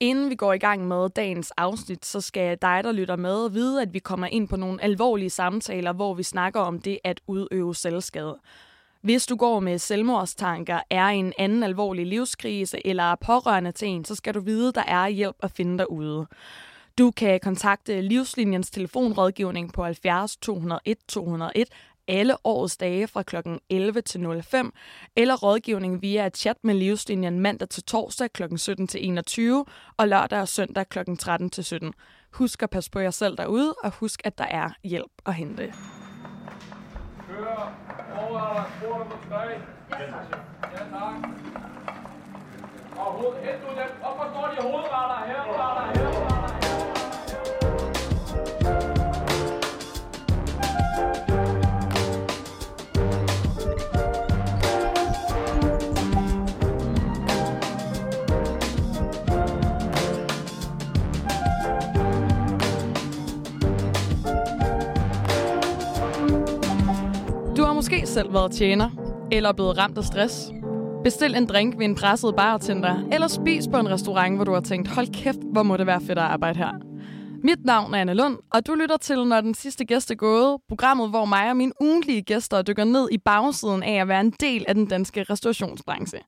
Inden vi går i gang med dagens afsnit, så skal dig, der lytter med, vide, at vi kommer ind på nogle alvorlige samtaler, hvor vi snakker om det at udøve selvskade. Hvis du går med selvmordstanker, er en anden alvorlig livskrise eller er pårørende til en, så skal du vide, der er hjælp at finde derude. Du kan kontakte Livslinjens telefonrådgivning på 70 201 201 alle årets dage fra kl. 11 til 05, eller rådgivning via et chat med Livslinjen mandag til torsdag kl. 17 til 21 og lørdag og søndag kl. 13 til 17. Husk at passe på jer selv derude, og husk, at der er hjælp at hente. Kør over nummer 3. Ja, tak. Ja, tak. Og hoved, hent nu dem. Hvorfor står de hovedretter her? Hovedretter her, måske selv været tjener, eller blevet ramt af stress. Bestil en drink ved en presset bartender, eller spis på en restaurant, hvor du har tænkt, hold kæft, hvor må det være fedt at arbejde her. Mit navn er Anne Lund, og du lytter til Når den sidste gæst er gået, programmet, hvor mig og mine ugentlige gæster dykker ned i bagsiden af at være en del af den danske restaurationsbranche.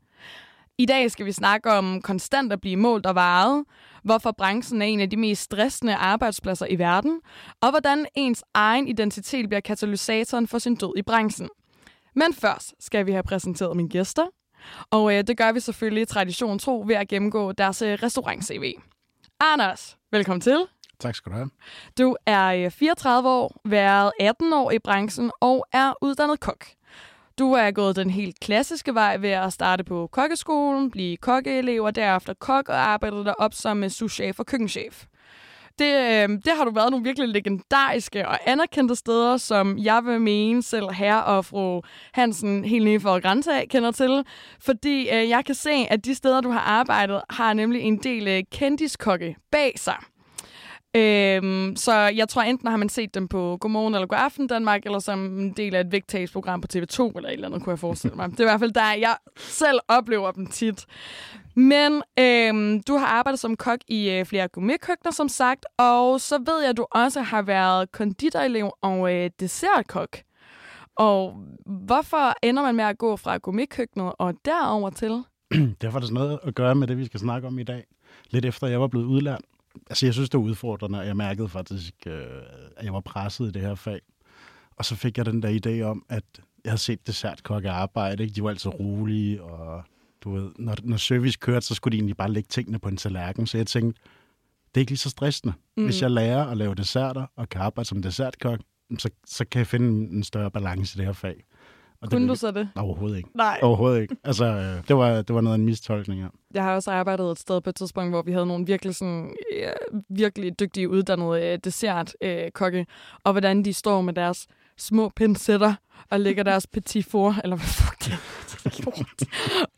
I dag skal vi snakke om konstant at blive målt og varet, hvorfor branchen er en af de mest stressende arbejdspladser i verden, og hvordan ens egen identitet bliver katalysatoren for sin død i branchen. Men først skal vi have præsenteret mine gæster, og øh, det gør vi selvfølgelig tradition tro ved at gennemgå deres øh, restaurant-CV. Anders, velkommen til. Tak skal du have. Du er øh, 34 år, været 18 år i branchen og er uddannet kok. Du er gået den helt klassiske vej ved at starte på kokkeskolen, blive kokkeelev og derefter kok og arbejde dig op som øh, souschef og køkkenchef. Det, øh, det har du været nogle virkelig legendariske og anerkendte steder, som jeg vil mene selv herre og fru Hansen helt nede for grænse af kender til. Fordi øh, jeg kan se, at de steder, du har arbejdet, har nemlig en del øh, kendiskokke bag sig. Øhm, så jeg tror, enten har man set dem på Godmorgen eller Godaften Danmark, eller som en del af et vægttagsprogram på TV2, eller et eller andet, kunne jeg forestille mig. Det er i hvert fald der, jeg selv oplever dem tit. Men øhm, du har arbejdet som kok i øh, flere gourmetkøkkener, som sagt, og så ved jeg, at du også har været konditorelev og øh, dessertkok. Og hvorfor ender man med at gå fra gourmetkøkkenet og derover til? Det har faktisk noget at gøre med det, vi skal snakke om i dag. Lidt efter, jeg var blevet udlært. Altså, jeg synes, det var udfordrende, og jeg mærkede faktisk, øh, at jeg var presset i det her fag. Og så fik jeg den der idé om, at jeg havde set dessertkokke arbejde. Ikke? De var altid rolige, og du ved, når, når service kørte, så skulle de egentlig bare lægge tingene på en tallerken. Så jeg tænkte, det er ikke lige så stressende. Mm. Hvis jeg lærer at lave desserter og kan arbejde som dessertkok, så, så kan jeg finde en større balance i det her fag. Og Kunne det, du så det? Overhovedet ikke. Nej. Overhovedet ikke. Altså, øh, det var, det var noget af en mistolkning, ja. Jeg har også arbejdet et sted på et tidspunkt, hvor vi havde nogle virkelig, sådan, ja, virkelig dygtige uddannede øh, dessertkokke, øh, og hvordan de står med deres små pincetter og lægger deres petit four, eller hvad fuck det er.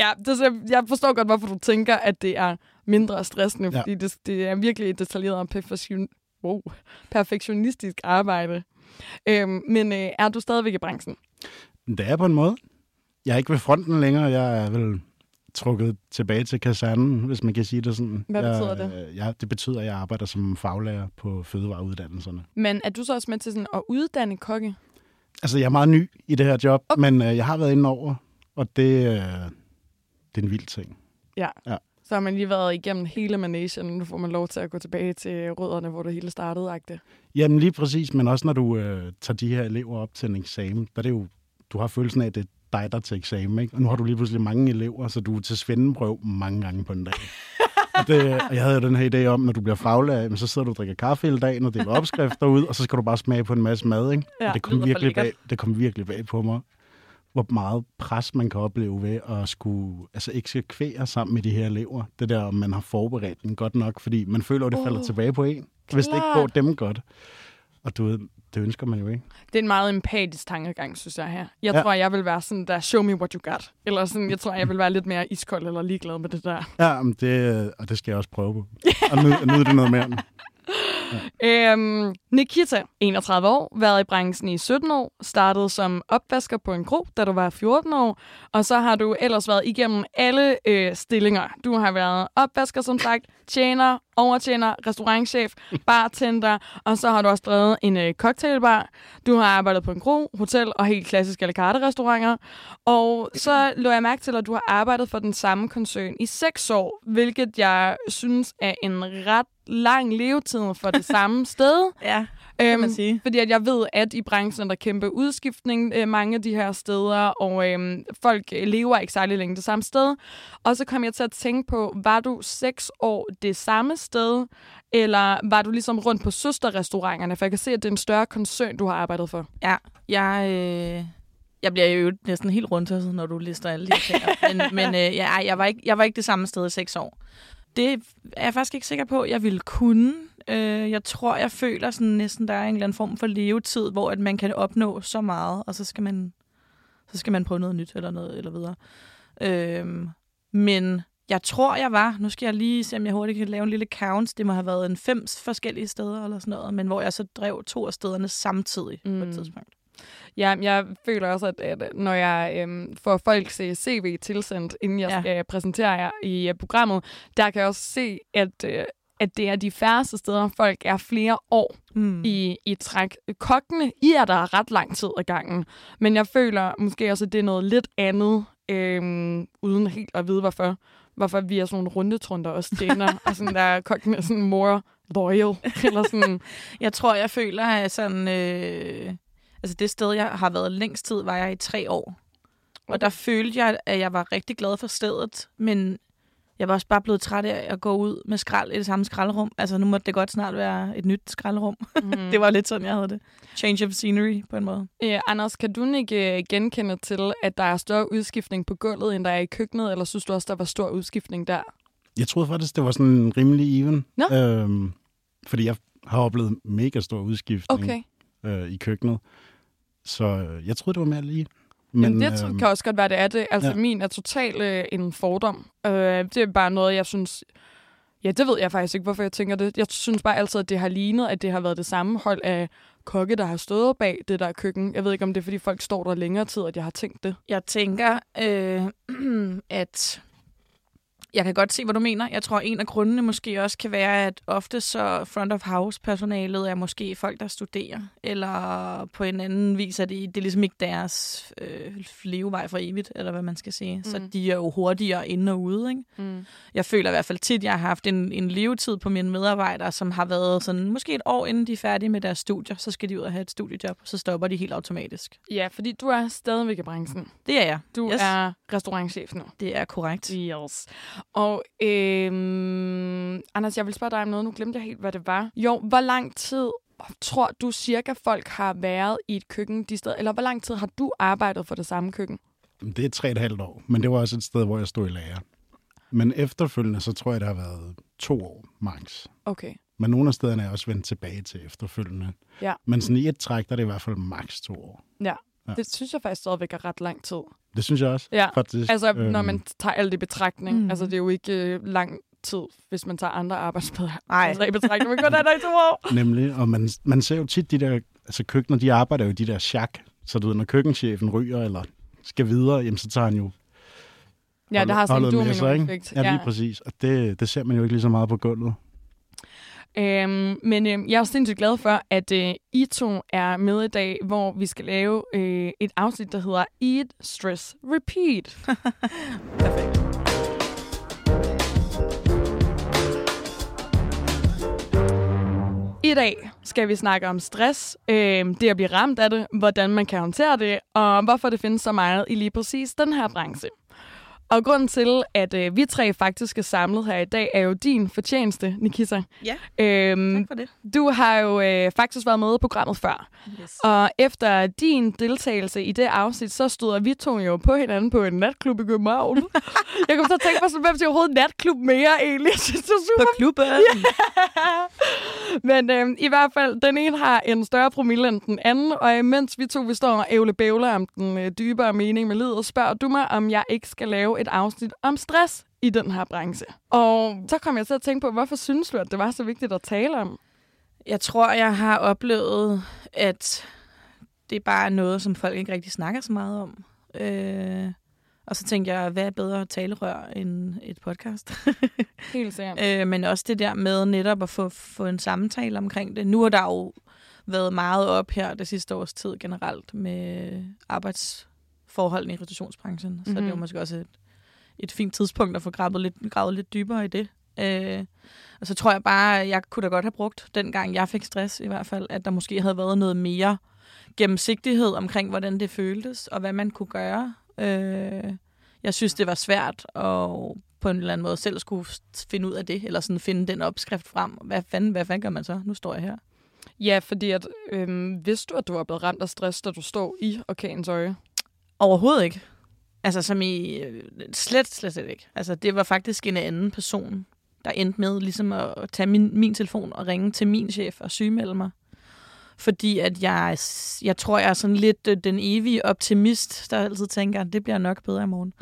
ja, det, jeg forstår godt, hvorfor du tænker, at det er mindre stressende, Ja. fordi det, det er virkelig et detaljeret og perfektion, wow, perfektionistisk arbejde. Øhm, men øh, er du stadigvæk i branchen? Det er på en måde. Jeg er ikke ved fronten længere. Jeg er vel trukket tilbage til kasernen, hvis man kan sige det sådan. Hvad jeg, betyder det? øh, Ja, det betyder, at jeg arbejder som faglærer på fødevareuddannelserne. Men er du så også med til sådan at uddanne kokke? Altså, jeg er meget ny i det her job, Okay. men øh, jeg har været inde over, og det, øh, det er en vild ting. Ja. Ja. Så har man lige været igennem hele managen, nu får man lov til at gå tilbage til rødderne, hvor det hele startede, agte. Jamen lige præcis, men også når du øh, tager de her elever op til en eksamen, der er det jo, du har følelsen af, at det er dig, der er til eksamen, ikke? Og nu har du lige pludselig mange elever, så du er til svendeprøv mange gange på en dag. og, det, og jeg havde jo den her idé om, når du bliver faglærer, så sidder du og drikker kaffe hele dagen og deler opskrifter ud, og så skal du bare smage på en masse mad, ikke? Ja, og det kom, virkelig bag, det kom virkelig bag på mig, hvor meget pres man kan opleve ved at skulle, altså kvære sammen med de her elever. Det der, om man har forberedt den godt nok, fordi man føler, at det falder Åh, tilbage på en, hvis det ikke klart. går dem godt. Og du ved, det ønsker man jo ikke. Det er en meget empatisk tankegang, synes jeg her. Jeg Ja. tror, jeg vil være sådan der, show me what you got. Eller sådan, jeg tror, jeg vil være lidt mere iskold eller ligeglad med det der. Ja, men det, og det skal jeg også prøve på. Og nyde, nyde det noget mere. Øhm, Nikita, 31 år, været i branchen i 17 år, startede som opvasker på en gro, da du var 14 år, og så har du ellers været igennem alle øh, stillinger. Du har været opvasker, som sagt, tjener, overtjener, restaurantchef, bartender, og så har du også drevet en øh, cocktailbar. Du har arbejdet på en gro, hotel og helt klassiske la carte restauranter. Og så lå jeg mærke til, at du har arbejdet for den samme koncern i seks år, hvilket jeg synes er en ret lang levetid for det samme sted. Ja, kan man sige. Fordi at jeg ved, at i branchen er der kæmpe udskiftning øh, mange af de her steder, og øh, folk øh, lever ikke særlig længe det samme sted. Og så kom jeg til at tænke på, var du seks år det samme sted, eller var du ligesom rundt på søsterrestauranterne? For jeg kan se, at det er en større koncern, du har arbejdet for. Ja, jeg, øh, jeg bliver jo næsten helt rundt, når du lister alle de her ting. men men øh, ja, jeg, var ikke, jeg var ikke det samme sted i seks år. Det er jeg faktisk ikke sikker på, at jeg ville kunne. Øh, jeg tror, jeg føler sådan næsten, der er en eller anden form for levetid, hvor at man kan opnå så meget, og så skal man, så skal man prøve noget nyt eller noget eller videre. Øh, men jeg tror, jeg var, nu skal jeg lige se, om jeg hurtigt kan lave en lille count. Det må have været en fem forskellige steder eller sådan noget, men hvor jeg så drev to af stederne samtidig mm. på et Mm. tidspunkt. Ja, jeg føler også, at, at når jeg øhm, får folks CV tilsendt, inden jeg Ja. skal præsentere jer i øh, programmet, der kan jeg også se, at, øh, at det er de færreste steder, folk er flere år Mm. i, i træk. Kokkene, I er der ret lang tid ad gangen, men jeg føler måske også, at det er noget lidt andet, øhm, uden helt at vide hvorfor. Hvorfor vi er sådan nogle rundetrunder og stænder, og sådan der kokken er sådan more loyal, eller sådan. Jeg tror, jeg føler, at sådan... Øh, altså det sted, jeg har været længst tid, var jeg i tre år. Og der følte jeg, at jeg var rigtig glad for stedet, men jeg var også bare blevet træt af at gå ud med skrald i det samme skralderum. Altså nu måtte det godt snart være et nyt skralderum. Mm. det var lidt sådan, jeg havde det. Change of scenery på en måde. Øh, Anders, kan du ikke øh, genkende til, at der er større udskiftning på gulvet, end der er i køkkenet, eller synes du også, der var stor udskiftning der? Jeg troede faktisk, det var sådan rimelig even. Nå. Øhm, fordi jeg har oplevet mega stor udskiftning Okay. øh, i køkkenet. Så øh, jeg troede, det var mere lige. Men, Men det øhm, kan også godt være, det er det. Altså, ja. min er totalt øh, en fordom. Øh, det er bare noget, jeg synes... Ja, det ved jeg faktisk ikke, hvorfor jeg tænker det. Jeg synes bare altid, at det har lignet, at det har været det samme hold af kokke, der har stået bag det der køkken. Jeg ved ikke, om det er, fordi folk står der længere tid, at jeg har tænkt det. Jeg tænker, øh, at jeg kan godt se, hvad du mener. Jeg tror, en af grundene måske også kan være, at ofte så front of house personalet er måske folk, der studerer, eller på en anden vis er det, det er ligesom ikke deres øh, levevej for evigt, eller hvad man skal sige. Mm. Så de er jo hurtigere inde og ude. Ikke? Mm. Jeg føler i hvert fald tit, at jeg har haft en, en levetid på mine medarbejdere, som har været sådan, måske et år inden de er færdige med deres studier, så skal de ud og have et studiejob, så stopper de helt automatisk. Ja, fordi du er stadigvæk i branchen. Det er jeg. Du yes. er restaurantchef nu. Det er korrekt. Yes. Og øhm, Anders, jeg vil spørge dig om noget. Nu glemte jeg helt, hvad det var. Jo, hvor lang tid tror du cirka folk har været i et køkken de steder? Eller hvor lang tid har du arbejdet for det samme køkken? Det er tre og et halvt år, men det var også et sted, hvor jeg stod i lager. Men efterfølgende, så tror jeg, det har været to år max. Okay. Men nogle af stederne er jeg også vendt tilbage til efterfølgende. Ja. Men sådan i et træk, der er det i hvert fald max to år. Ja. Ja. Det synes jeg faktisk stadigvæk er ret lang tid. Det synes jeg også, Ja, faktisk. Altså, Øhm, når man tager alt i betragtning. Mm. Altså, det er jo ikke øh, lang tid, hvis man tager andre arbejdspladser Nej. altså, i betragtning. Kun er der i to år. Nemlig, og man, man ser jo tit de der, altså køkkener, de arbejder jo i de der chak, så du ved, når køkkenchefen ryger eller skal videre, jamen så tager han jo Ja, det har sådan en holdet domino-effekt. Ja, lige præcis. Og det, det ser man jo ikke lige så meget på gulvet. Øhm, men øhm, jeg er sindssygt glad for, at øh, I to er med i dag, hvor vi skal lave øh, et afsnit, der hedder Eat, Stress, Repeat. Perfekt. I dag skal vi snakke om stress, øh, det at blive ramt af det, hvordan man kan håndtere det, og hvorfor det findes så meget i lige præcis den her branche. Og grunden til, at øh, vi tre faktisk er samlet her i dag, er jo din fortjeneste, Nikita. Ja, Øhm, tak for det. du har jo øh, faktisk været med i programmet før. Yes. Og efter din deltagelse i det afsnit, så stod vi to jo på hinanden på en natklub i København. jeg kom så tænke på, sådan, hvem til overhovedet natklub mere egentlig? Jeg synes, det er På super. klubben. Men øh, i hvert fald, den ene har en større promille end den anden, og imens vi to vi står og ævle bævler om den øh, dybere mening med livet, spørger du mig, om jeg ikke skal lave et afsnit om stress i den her branche. Og så kom jeg til at tænke på, hvorfor synes du, at det var så vigtigt at tale om? Jeg tror, jeg har oplevet, at det bare er noget, som folk ikke rigtig snakker så meget om. Øh, og så tænker jeg, hvad er bedre talerør end et podcast? Helt sikkert. øh, men også det der med netop at få, få en samtale omkring det. Nu har der jo været meget op her det sidste års tid generelt med arbejdsforholdene i restaurationsbranchen. Mm-hmm. Så det er jo Mhm. måske også et, et fint tidspunkt at få gravet lidt, gravet lidt dybere i det. Øh, og så tror jeg bare, jeg kunne da godt have brugt, dengang jeg fik stress i hvert fald, at der måske havde været noget mere gennemsigtighed omkring, hvordan det føltes, og hvad man kunne gøre. Øh, jeg synes, det var svært at på en eller anden måde selv skulle finde ud af det, eller sådan finde den opskrift frem. Hvad fanden, hvad fanden gør man så? Nu står jeg her. Ja, fordi at, øhm, vidste du, at du var blevet ramt af stress, da du stod i orkanens øje? Overhovedet ikke. Altså som i øh, slet, slet, slet ikke. Altså det var faktisk en anden person, der endte med ligesom at tage min, min telefon og ringe til min chef og sygemelde mig. Fordi at jeg, jeg tror, jeg er sådan lidt øh, den evige optimist, der altid tænker, at det bliver nok bedre i morgen.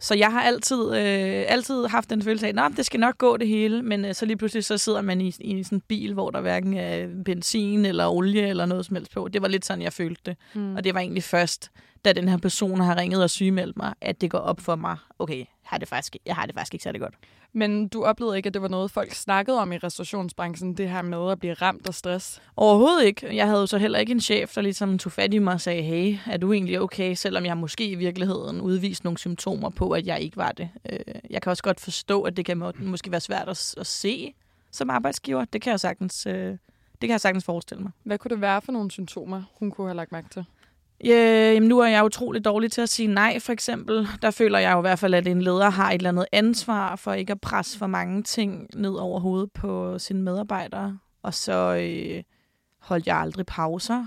Så jeg har altid, øh, altid haft den følelse af, at det skal nok gå det hele, men øh, så lige pludselig så sidder man i, i sådan en bil, hvor der hverken er benzin eller olie eller noget som helst på. Det var lidt sådan, jeg følte det. Mm. Og det var egentlig først, da den her person har ringet og sygemeldt mig, at det går op for mig, okay, har det faktisk, jeg har det faktisk ikke særlig godt. Men du oplevede ikke, at det var noget, folk snakkede om i restaurationsbranchen, det her med at blive ramt af stress? Overhovedet ikke. Jeg havde jo så heller ikke en chef, der ligesom tog fat i mig og sagde, hey, er du egentlig okay, selvom jeg måske i virkeligheden udviste nogle symptomer på, at jeg ikke var det. Øh, Jeg kan også godt forstå, at det kan må- måske være svært at, at se som arbejdsgiver. Det kan jeg sagtens, øh, det kan jeg sagtens forestille mig. Hvad kunne det være for nogle symptomer, hun kunne have lagt mærke til? Ja, jamen nu er jeg utrolig dårlig til at sige nej, for eksempel. Der føler jeg jo i hvert fald, at en leder har et eller andet ansvar for ikke at presse for mange ting ned over hovedet på sine medarbejdere. Og så øh, holdt jeg aldrig pauser.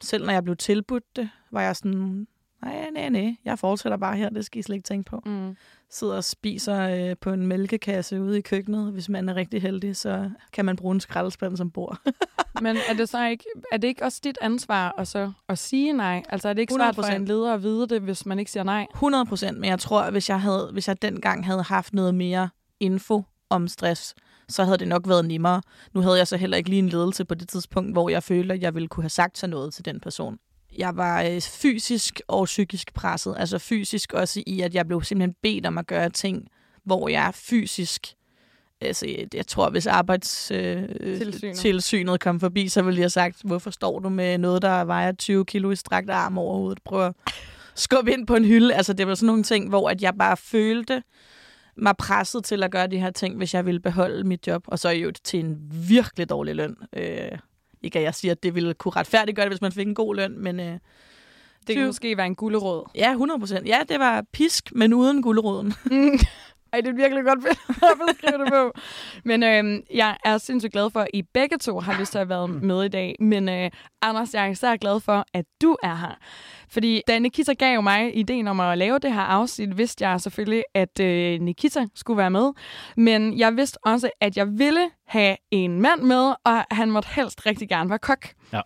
Selv når jeg blev tilbudt det, var jeg sådan, nej, nej, nej, jeg fortsætter bare her, det skal I slet ikke tænke på. Mm. Sidder og spiser øh, på en mælkekasse ude i køkkenet. Hvis man er rigtig heldig, så kan man bruge en skraldespand som bord. Men er det så ikke, er det ikke også dit ansvar at, så, at sige nej? Altså er det ikke svært for 100%. en leder at vide det, hvis man ikke siger nej? 100 procent, men jeg tror, at hvis jeg, havde, hvis jeg dengang havde haft noget mere info om stress, så havde det nok været nemmere. Nu havde jeg så heller ikke lige en ledelse på det tidspunkt, hvor jeg følte, at jeg ville kunne have sagt sådan noget til den person. Jeg var øh, fysisk og psykisk presset. Altså fysisk også i, at jeg blev simpelthen bedt om at gøre ting, hvor jeg fysisk... Altså, jeg- tror, hvis arbejdstilsynet øh, Tilsynet. tilsynet kom forbi, så ville jeg have sagt, hvorfor står du med noget, der vejer 20 kilo i strakt arm over hovedet? Prøv at skubbe ind på en hylde. Altså, det var sådan nogle ting, hvor at jeg bare følte mig presset til at gøre de her ting, hvis jeg ville beholde mit job. Og så jo til en virkelig dårlig løn. Øh, ikke at jeg siger, at det ville kunne retfærdiggøre det, hvis man fik en god løn, men øh, Det kan Tyv- måske være en gulderåd. ja, 100 procent. Ja, det var pisk, men uden guleroden. Ej, det er virkelig godt fedt at beskrive det på. Men øh, jeg er sindssygt glad for, at I begge to har lyst til at være med i dag. Men øh, Anders, jeg er især glad for, at du er her. Fordi da Nikita gav mig ideen om at lave det her afsnit, vidste jeg selvfølgelig, at øh, Nikita skulle være med. Men jeg vidste også, at jeg ville have en mand med, og han måtte helst rigtig gerne være kok. Ja.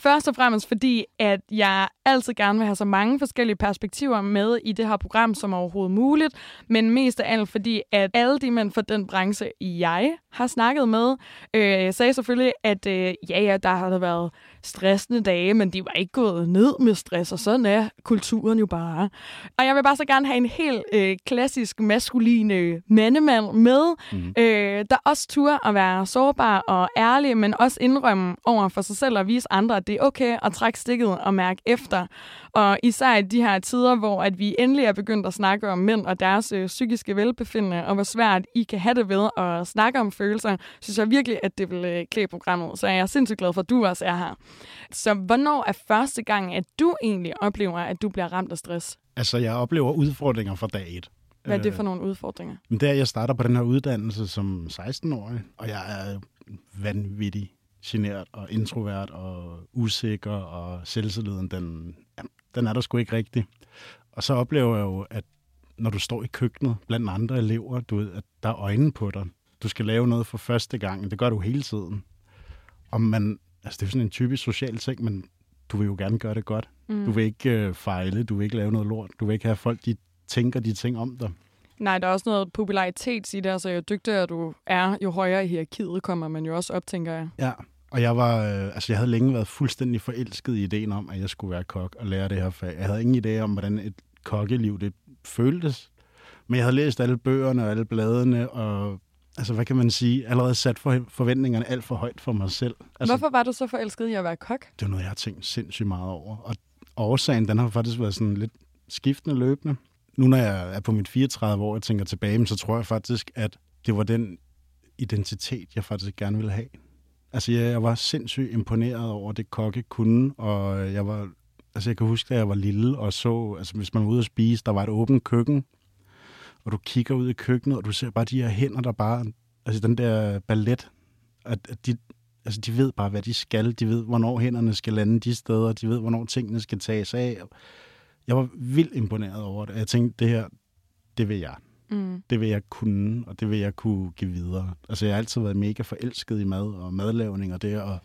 Først og fremmest fordi, at jeg altid gerne vil have så mange forskellige perspektiver med i det her program som overhovedet muligt, men mest af alt fordi, at alle de mænd fra den branche, jeg har snakket med, øh, sagde selvfølgelig, at øh, ja, ja, der har der været stressende dage, men de var ikke gået ned med stress, og sådan er kulturen jo bare. Og jeg vil bare så gerne have en helt øh, klassisk maskulin øh, mandemand med, Mhm. øh, der også turde at være sårbar og ærlig, men også indrømme over for sig selv og vise andre, at det er okay at trække stikket og mærke efter. Og især i de her tider, hvor at vi endelig er begyndt at snakke om mænd og deres øh, psykiske velbefindende, og hvor svært I kan have det ved at snakke om følelser, synes jeg virkelig, at det vil øh, klæde programmet. Så jeg er sindssygt glad for, at du også er her. Så hvornår er første gang, at du egentlig oplever, at du bliver ramt af stress? Altså, jeg oplever udfordringer fra dag et. Hvad er det Øh, for nogle udfordringer? Men der jeg starter på den her uddannelse som 16-årig, og jeg er vanvittig genert og introvert og usikker, og selvtilliden, den, ja, den er der sgu ikke rigtig. Og så oplever jeg jo, at når du står i køkkenet blandt andre elever, du ved, at der er øjne på dig. Du skal lave noget for første gang, det gør du hele tiden. Og man, altså det er sådan en typisk social ting, men du vil jo gerne gøre det godt. Mm. Du vil ikke øh, fejle, du vil ikke lave noget lort, du vil ikke have folk, de tænker de ting om dig. Nej, der er også noget popularitet i det, altså jo dygtigere du er, jo højere i hierarkiet kommer man jo også op, tænker jeg. Ja, og jeg var, øh, altså jeg havde længe været fuldstændig forelsket i ideen om, at jeg skulle være kok og lære det her fag. Jeg havde ingen idé om, hvordan et kokkeliv det føltes. Men jeg havde læst alle bøgerne og alle bladene, og altså, hvad kan man sige, allerede sat for, forventningerne alt for højt for mig selv. Altså, Hvorfor var du så forelsket i at være kok? Det er noget, jeg har tænkt sindssygt meget over. Og årsagen, den har faktisk været sådan lidt skiftende løbende. Nu når jeg er på mit 34 år og tænker tilbage, så tror jeg faktisk, at det var den identitet, jeg faktisk gerne ville have. Altså, jeg, jeg var sindssygt imponeret over det kokke kunne, og jeg var, altså jeg kan huske, da jeg var lille og så, altså hvis man var ude at spise, der var et åbent køkken, og du kigger ud i køkkenet, og du ser bare de her hænder, der bare, altså den der ballet, at, at de, altså de ved bare, hvad de skal. De ved, hvornår hænderne skal lande de steder. De ved, hvornår tingene skal tages af. Jeg var vildt imponeret over det. Jeg tænkte, det her, det vil jeg. Mm. Det vil jeg kunne, og det vil jeg kunne give videre. Altså, jeg har altid været mega forelsket i mad og madlavning og det at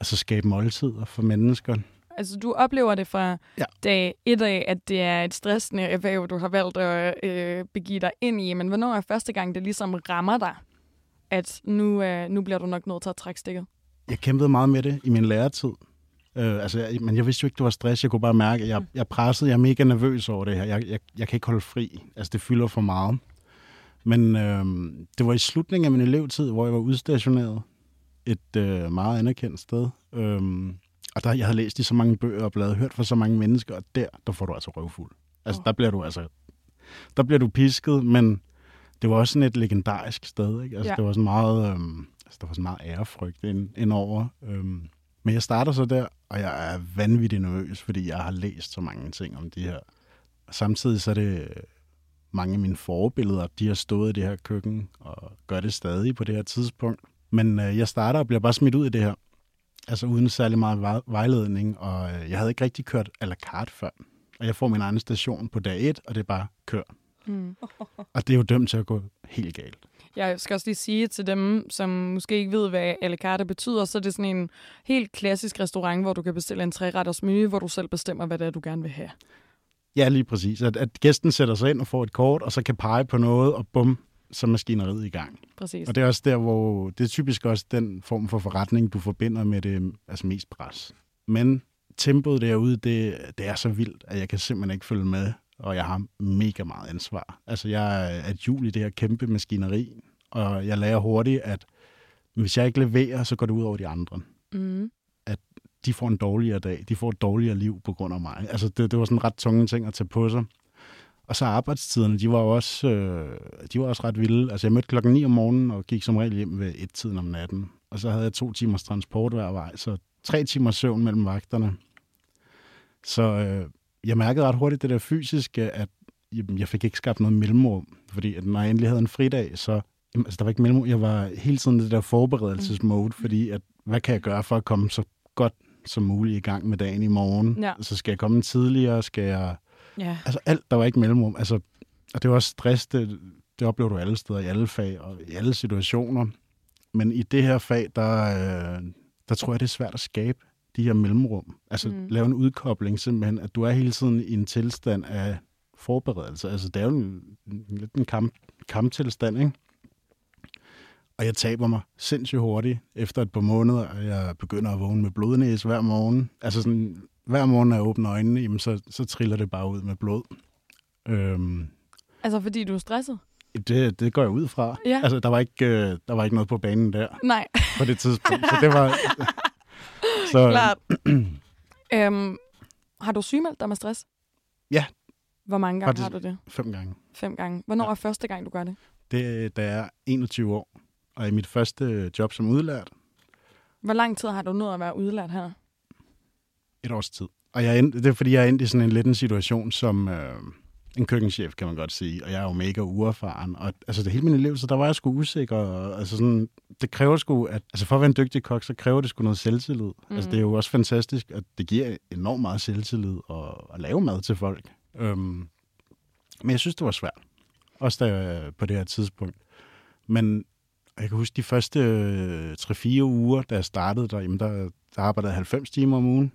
altså, skabe måltider for mennesker. Altså, du oplever det fra Ja. dag et af, at det er et stressende erhverv, du har valgt at øh, begive dig ind i. Men hvornår er første gang, det ligesom rammer dig, at nu, øh, nu bliver du nok nødt til at trække stikket? Jeg kæmpede meget med det i min læretid. Øh, altså, jeg, men jeg vidste jo ikke, det var stress. Jeg kunne bare mærke, at jeg, jeg pressede. Jeg er mega nervøs over det her. Jeg, jeg, jeg kan ikke holde fri. Altså, det fylder for meget. Men øh, det var i slutningen af min elevtid, hvor jeg var udstationeret et øh, meget anerkendt sted. Øh, og der, jeg havde læst i så mange bøger og bladet, hørt fra så mange mennesker, og der, der får du altså røvfuld. Altså, Åh. der bliver du altså... Der bliver du pisket, men det var også sådan et legendarisk sted, ikke? Altså, Ja. det var sådan meget... Øh, altså, der var sådan meget ærefrygt ind, indover. Øh, men jeg starter så der, og jeg er vanvittigt nervøs, fordi jeg har læst så mange ting om de her. Og samtidig så er det mange af mine forbilleder, de har stået i det her køkken og gør det stadig på det her tidspunkt. Men øh, jeg starter og bliver bare smidt ud i det her. Altså uden særlig meget vej- vejledning, og øh, jeg havde ikke rigtig kørt à la carte før. Og jeg får min egen station på dag 1, og det er bare kør. Mm. Og det er jo dømt til at gå helt galt. Jeg skal også lige sige til dem, som måske ikke ved, hvad à la carte betyder, så er det sådan en helt klassisk restaurant, hvor du kan bestille en træretters menu, hvor du selv bestemmer, hvad det er, du gerne vil have. Ja, lige præcis. At, at gæsten sætter sig ind og får et kort, og så kan pege på noget, og bum, så er maskineriet i gang. Præcis. Og det er også der, hvor det er typisk også den form for forretning, du forbinder med det altså mest pres. Men tempoet derude, det, det er så vildt, at jeg kan simpelthen ikke følge med, og jeg har mega meget ansvar. Altså, jeg er et hjul i det her kæmpe maskineri, og jeg lærer hurtigt, at hvis jeg ikke leverer, så går det ud over de andre. Mm. De får en dårligere dag, de får et dårligere liv på grund af mig. Altså, det, det var sådan ret tunge ting at tage på sig. Og så arbejdstiderne, de var også, øh, de var også ret vilde. Altså, jeg mødte klokken 9 om morgenen og gik som regel hjem ved et tiden om natten. Og så havde jeg to timers transport hver vej, så tre timers søvn mellem vagterne. Så øh, jeg mærkede ret hurtigt det der fysiske, at jamen, jeg fik ikke skabt noget mellemrum. Fordi at når jeg endelig havde en fridag, så jamen, altså, der var ikke mellemrum. Jeg var hele tiden i det der forberedelsesmode, fordi at, hvad kan jeg gøre for at komme så godt som muligt i gang med dagen i morgen? Ja. Så skal jeg komme tidligere, skal jeg Ja. Altså alt, der var ikke mellemrum. Altså, og det var også stress, det, det oplever du alle steder, i alle fag og i alle situationer. Men i det her fag, der, øh, der tror jeg, det er svært at skabe de her mellemrum. Altså Mm. lave en udkobling simpelthen, at du er hele tiden i en tilstand af forberedelse. Altså det er jo en, en, lidt en kamp, kamptilstand, ikke? Og jeg taber mig sindssygt hurtigt efter et par måneder, og jeg begynder at vågne med blodnæse hver morgen. Altså sådan, hver morgen, når jeg åbner øjnene, jamen så, så triller det bare ud med blod. Øhm, Altså, fordi du er stresset? det, det går jeg ud fra. Ja. Altså, der var, ikke, øh, der var ikke noget på banen der Nej, på det tidspunkt. Så det var... så, klart. øhm, har du sygemeldt dig med stress? Ja. Hvor mange gange Faktisk- har du det? Fem gange. Fem gange. Hvornår Ja. er første gang, du gør det? Det er, da jeg er 21 år, og i mit første job som udlært, Hvor lang tid har du nået at være udlært her? Et års tid. Og jeg endte, det er, fordi jeg er endt i sådan en lidt en situation som øh, en køkkenchef, kan man godt sige. Og jeg er jo mega uerfaren. Og altså, det hele min liv, så der var jeg sgu usikker. Og, altså sådan, det kræver sgu, at altså for at være en dygtig kok, så kræver det sgu noget selvtillid. Mm. Altså, det er jo også fantastisk, at det giver enormt meget selvtillid at, at lave mad til folk. Øhm, men jeg synes, det var svært. Også da jeg, på det her tidspunkt. Men jeg kan huske de første øh, 3-4 uger, da jeg startede der, jamen der, der arbejdede jeg 90 timer om ugen.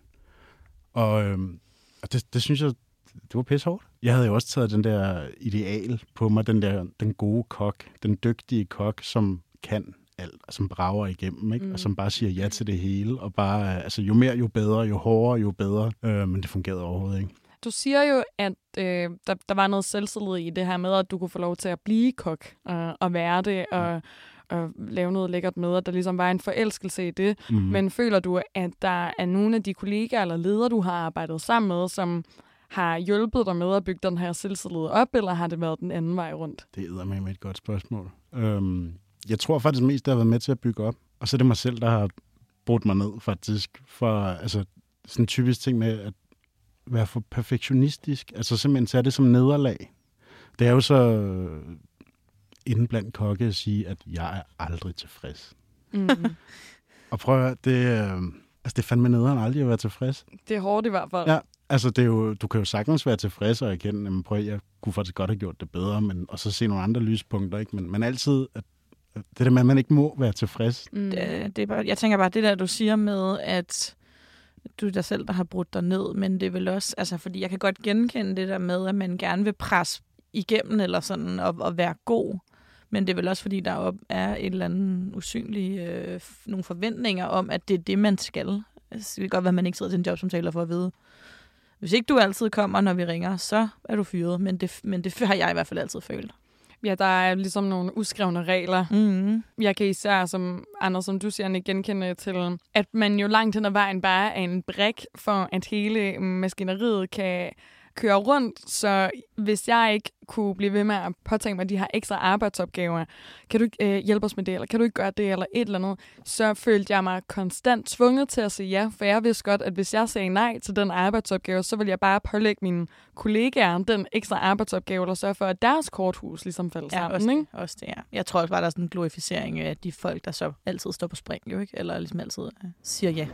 Og, øhm, og det, det synes jeg, det var pisse hårdt. Jeg havde jo også taget den der ideal på mig, den der den gode kok, den dygtige kok, som kan alt, og som brager igennem, ikke? Mm. og som bare siger ja til det hele, og bare, altså jo mere, jo bedre, jo hårdere, jo bedre, øh, men det fungerede overhovedet ikke. Du siger jo, at øh, der, der var noget selvtillid i det her med, at du kunne få lov til at blive kok øh, og være det, og, og lave noget lækkert med, at der ligesom var en forelskelse i det. Mm. Men føler du, at der er nogle af de kollegaer eller ledere, du har arbejdet sammen med, som har hjulpet dig med at bygge den her selvtillid op, eller har det været den anden vej rundt? Det er med et godt spørgsmål. Øhm, jeg tror faktisk mest, det har været med til at bygge op. Og så er det mig selv, der har brudt mig ned, faktisk. For altså, sådan en typisk ting med at være for perfektionistisk. Altså simpelthen tage det som nederlag. Det er jo så inden blandt kokke at sige, at jeg er aldrig tilfreds. Mm. Og prøv at høre, det, øh, altså, det er fandme nederen aldrig at være tilfreds. det er hårdt i hvert fald. Ja, altså det er jo, du kan jo sagtens være tilfreds og erkende, at prøv, at jeg kunne faktisk godt have gjort det bedre, men, og så se nogle andre lyspunkter. Ikke? Men, men altid, at, at det der med, at man ikke må være tilfreds. Mm. Det, det er bare, jeg tænker bare, det der, du siger med, at du er dig selv, der har brudt dig ned, men det er vel også, altså fordi jeg kan godt genkende det der med, at man gerne vil presse igennem eller sådan, og, og være god. Men det er vel også, fordi der er et eller andet usynligt, øh, nogle forventninger om, at det er det, man skal. Altså, det kan godt være, at man ikke sidder til en jobsamtale for at vide. Hvis ikke du altid kommer, når vi ringer, så er du fyret. Men det, men det har jeg i hvert fald altid følt. Ja, der er ligesom nogle uskrevne regler. Mm. Jeg kan især, som Anders, som du siger, Nick, genkende til, at man jo langt hen ad vejen bare er en brik for, at hele maskineriet kan køre rundt. Så hvis jeg ikke kunne blive ved med at påtage mig de her ekstra arbejdsopgaver, kan du ikke øh, hjælpe os med det, eller kan du ikke gøre det, eller et eller andet, så følte jeg mig konstant tvunget til at sige ja, for jeg vidste godt, at hvis jeg sagde nej til den arbejdsopgave, så ville jeg bare pålægge mine kollegaer den ekstra arbejdsopgave, der sørger for, at deres korthus ligesom faldt Ja, sammen. også, ikke? også det, ja. Jeg tror også bare, der er sådan en glorificering af de folk, der så altid står på spring, jo ikke? Eller ligesom altid øh, siger ja.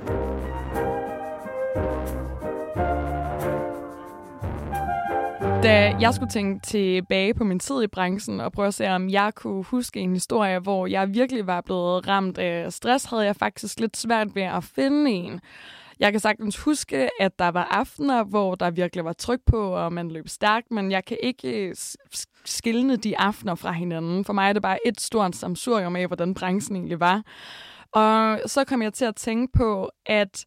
Da jeg skulle tænke tilbage på min tid i branchen og prøve at se, om jeg kunne huske en historie, hvor jeg virkelig var blevet ramt af stress, havde jeg faktisk lidt svært ved at finde en. Jeg kan sagtens huske, at der var aftener, hvor der virkelig var tryk på, og man løb stærkt, men jeg kan ikke skille de aftener fra hinanden. For mig er det bare et stort samsurium af, hvordan branchen egentlig var. Og så kom jeg til at tænke på, at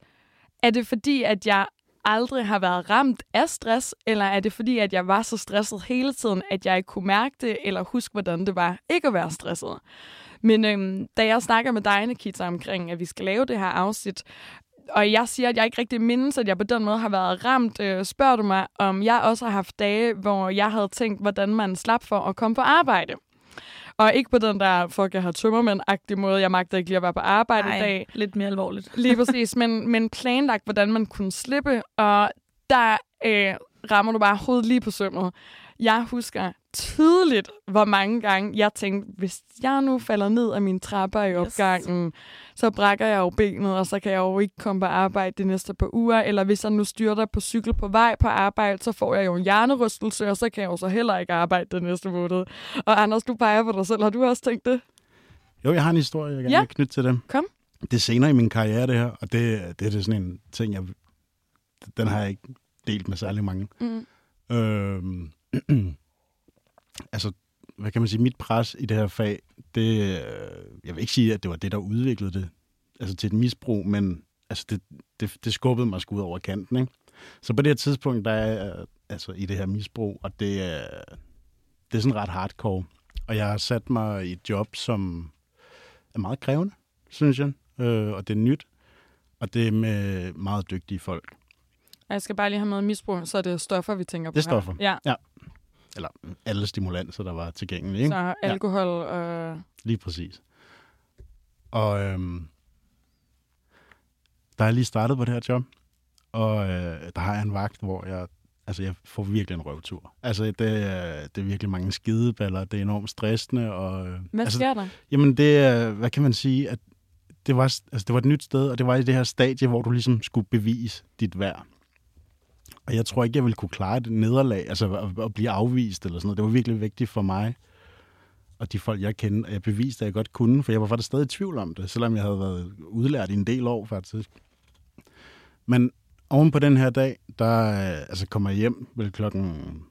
er det fordi, at jeg aldrig har været ramt af stress, eller er det fordi, at jeg var så stresset hele tiden, at jeg ikke kunne mærke det, eller huske, hvordan det var ikke at være stresset? Men øhm, da jeg snakker med dig, Nikita, omkring, at vi skal lave det her afsnit, og jeg siger, at jeg ikke rigtig mindes, at jeg på den måde har været ramt, øh, spørger du mig, om jeg også har haft dage, hvor jeg havde tænkt, hvordan man slap for at komme på arbejde. Og ikke på den der, fuck, jeg har tømmermænd-agtig måde, jeg magter ikke lige at være på arbejde i dag. lidt mere alvorligt. Lige præcis, men, men planlagt, hvordan man kunne slippe, og der øh, rammer du bare hovedet lige på sømmet. Jeg husker tydeligt, hvor mange gange jeg tænkte, hvis jeg nu falder ned af mine trapper i opgangen, yes. så brækker jeg jo benet, og så kan jeg jo ikke komme på arbejde de næste par uger. Eller hvis jeg nu styrter på cykel på vej på arbejde, så får jeg jo en hjernerystelse, og så kan jeg jo så heller ikke arbejde den næste måned. Og Anders, du peger på dig selv. Har du også tænkt det? Jo, jeg har en historie, jeg gerne Ja. vil knytte til dem. Kom. Det er senere i min karriere, det her, og det, det er det sådan en ting, jeg, den har jeg ikke delt med særlig mange. Mm. Øhm, altså, hvad kan man sige, mit pres i det her fag, det, øh, jeg vil ikke sige, at det var det, der udviklede det altså til et misbrug, men altså, det, det, det skubbede mig sgu ud over kanten. Ikke? Så på det her tidspunkt, der er øh, altså, i det her misbrug, og det øh, det er sådan ret hardcore. Og jeg har sat mig i et job, som er meget krævende, synes jeg, øh, og det er nyt, og det er med meget dygtige folk. Og Jeg skal bare lige have med misbrug, så er det stoffer, vi tænker på Det er stoffer. her. Ja, Eller alle stimulanser, der var tilgængelige. Ikke? så alkohol og... Lige præcis. Og øhm, der er lige startet på det her job, og øh, der har jeg en vagt, hvor jeg, altså jeg får virkelig en røvtur. Altså det, er- det er virkelig mange skideballer, det er enormt stressende. Og, øh, Hvad altså, sker der? Jamen det hvad kan man sige, at det var, altså det var et nyt sted, og det var i det her stadie, hvor du ligesom skulle bevise dit værd. Og jeg tror ikke, jeg ville kunne klare det nederlag, altså at, at blive afvist eller sådan noget. Det var virkelig vigtigt for mig, og de folk, jeg kender, at jeg beviste, at jeg godt kunne, for jeg var faktisk stadig i tvivl om det, selvom jeg havde været udlært i en del år faktisk. Men oven på den her dag, der altså kommer jeg hjem vel klokken...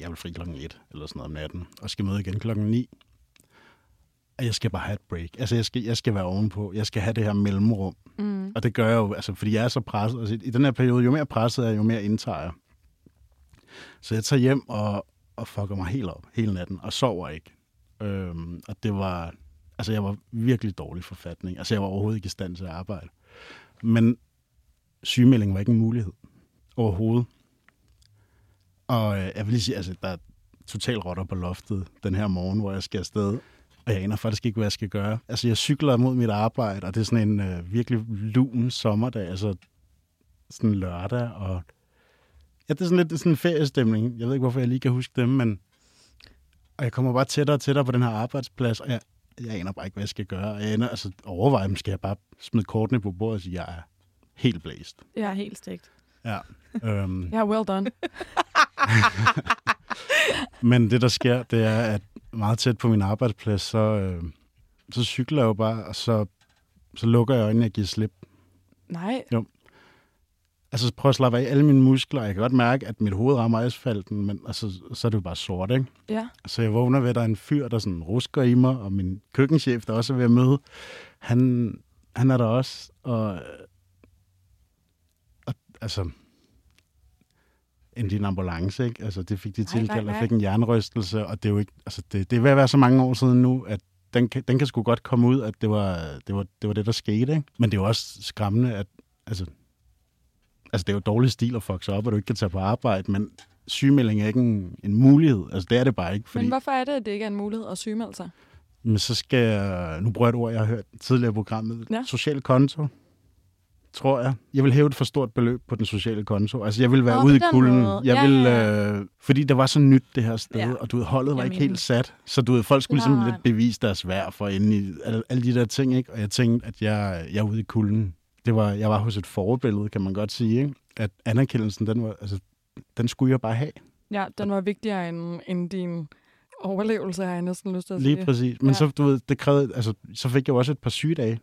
Jeg vil fri klokken 1 eller sådan noget om natten, og skal møde igen klokken 9. Og jeg skal bare have et break. Altså, jeg skal, jeg skal være ovenpå. Jeg skal have det her mellemrum. Mm. Og det gør jeg jo, altså, fordi jeg er så presset. Altså, I den her periode, jo mere presset er jeg, jo mere indtager jeg. Så jeg tager hjem og, og fucker mig helt op hele natten, og sover ikke. Øhm, og det var... Altså, jeg var virkelig dårlig forfatning. Altså, jeg var overhovedet ikke i stand til at arbejde. Men sygemelding var ikke en mulighed overhovedet. Og øh, jeg vil lige sige, altså, der er total rotter på loftet den her morgen, hvor jeg skal afsted. Og jeg aner faktisk ikke, hvad jeg skal gøre. Altså, jeg cykler mod mit arbejde, og det er sådan en øh, virkelig lun sommerdag, altså sådan lørdag, og ja, det er sådan lidt sådan en feriestemning. Jeg ved ikke, hvorfor jeg lige kan huske dem, men og jeg kommer bare tættere og tættere på den her arbejdsplads, og jeg, jeg aner bare ikke, hvad jeg skal gøre. Jeg ender, altså overvejer, om skal jeg bare smide kortene på bordet og sige, jeg er helt blæst. Jeg er helt stegt. Ja. øhm, Ja, well done. Men det, der sker, det er, at meget tæt på min arbejdsplads, så, øh, så cykler jeg jo bare, og så, så lukker jeg øjnene og giver slip. Nej. Altså, så prøver at slappe af alle mine muskler. Jeg kan godt mærke, at mit hoved rammer asfalten, men altså, så er det jo bare sort, ikke? Ja. Så jeg vågner ved, at der er en fyr, der sådan rusker i mig, og min køkkenchef, der også er ved at møde, han, han er der også, og, og altså, endte i en ambulance, ikke? Altså, det fik de tilkaldt, og fik en jernrystelse, og det er jo ikke, altså, det, det er ved at være så mange år siden nu, at den kan, den kan sgu godt komme ud, at det var det, var, det, var det der skete, ikke? Men det er jo også skræmmende, at, altså, altså, det er jo dårlig stil at fuck sig op, at du ikke kan tage på arbejde, men sygemelding er ikke en, en mulighed. Altså, det er det bare ikke, fordi... Men hvorfor er det, at det ikke er en mulighed at sygemelde sig? Men så skal jeg, nu bruger jeg et ord, jeg har hørt tidligere i programmet, ja. social konto, tror jeg. Jeg vil hæve et for stort beløb på den sociale konto. Altså, jeg vil være Nå, ude i kulden. måde. Jeg Ja, vil, ja, øh, fordi det var så nyt, det her sted, Ja. og du ved, holdet var Jeg ikke mener- helt sat. Så du ved, folk skulle ligesom lidt bevise deres værd for inde i alle, alle de der ting, ikke? Og jeg tænkte, at jeg, jeg er ude i kulden. Det var, jeg var hos et forbillede, kan man godt sige, ikke? At anerkendelsen, den, var, altså, den skulle jeg bare have. Ja, den var vigtigere end, end din overlevelse, har jeg næsten lyst til at Lige sige. præcis. Men Ja. ja. så, du ved, det krævede, altså, så fik jeg jo også et par sygedage.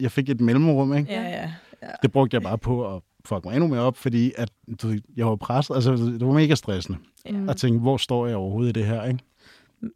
Jeg fik et mellemrum, ikke? Ja, ja. Ja. Det brugte jeg bare på at fuck mig endnu mere op, fordi at, du, ved, jeg var presset. Altså, det var mega stressende. ja. At tænke, hvor står jeg overhovedet i det her, ikke?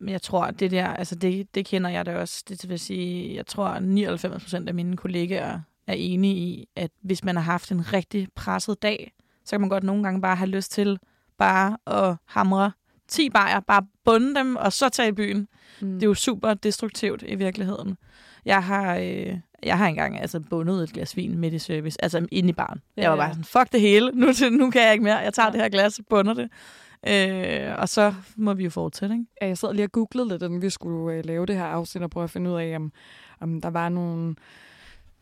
Men jeg tror, at det der, altså det, det kender jeg da også. Det vil sige, jeg tror, at 99 procent af mine kollegaer er enige i, at hvis man har haft en rigtig presset dag, så kan man godt nogle gange bare have lyst til bare at hamre 10 bajer, bare bunde dem, og så tage i byen. Mm. Det er jo super destruktivt i virkeligheden. Jeg har, øh, jeg har engang altså, bundet et glas vin midt i service, altså inde i baren. Ja, jeg var bare sådan, fuck det hele, nu, nu kan jeg ikke mere. Jeg tager Ja. det her glas, bunder det. Øh, og så må vi jo fortsætte, ikke? Ja, Jeg sad lige og googlede lidt, inden vi skulle øh, lave det her afsnit, og prøve at finde ud af, om, om der var nogle,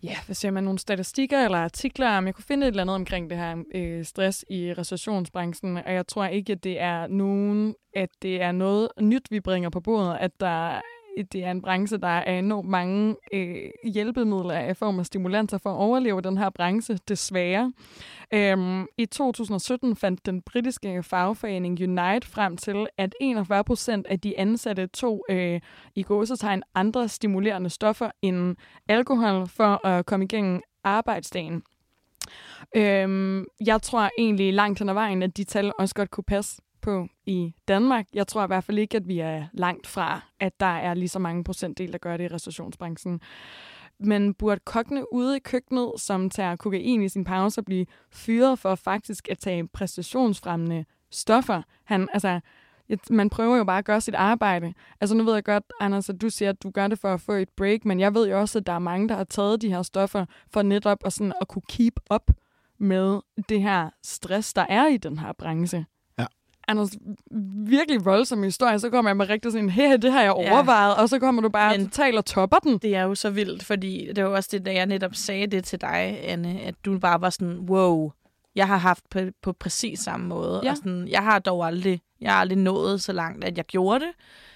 ja, hvad siger man, nogle statistikker eller artikler, om jeg kunne finde et eller andet omkring det her øh, stress i restaurationsbranchen. Og jeg tror ikke, at det er nogen, at det er noget nyt, vi bringer på bordet, at der det er en branche, der er enormt mange øh, hjælpemidler i form af stimulanser for at overleve den her branche, desværre. Øhm, I 2017 fandt den britiske fagforening Unite frem til, at 41 procent af de ansatte tog øh, i gåsetegn andre stimulerende stoffer end alkohol for at komme igennem arbejdsdagen. Øhm, jeg tror egentlig langt hen ad vejen, at de tal også godt kunne passe på i Danmark. Jeg tror i hvert fald ikke, at vi er langt fra, at der er lige så mange procentdel, der gør det i restaurationsbranchen. Men burde kokkene ude i køkkenet, som tager kokain i sin pause, blive fyret for faktisk at tage præstationsfremmende stoffer? Han, altså, man prøver jo bare at gøre sit arbejde. Altså nu ved jeg godt, Anders, at du siger, at du gør det for at få et break, men jeg ved jo også, at der er mange, der har taget de her stoffer for netop at, sådan, at kunne keep up med det her stress, der er i den her branche. Ja. Anders, virkelig voldsom historie, så kommer jeg med rigtig sådan, hey, det har jeg Ja. overvejet, og så kommer du bare Men... totalt og topper den. Det er jo så vildt, fordi det var også det, da jeg netop sagde det til dig, Anne, at du bare var sådan, wow, jeg har haft på, på præcis samme måde. Ja. Og sådan, jeg har dog aldrig, jeg har aldrig nået så langt, at jeg gjorde det.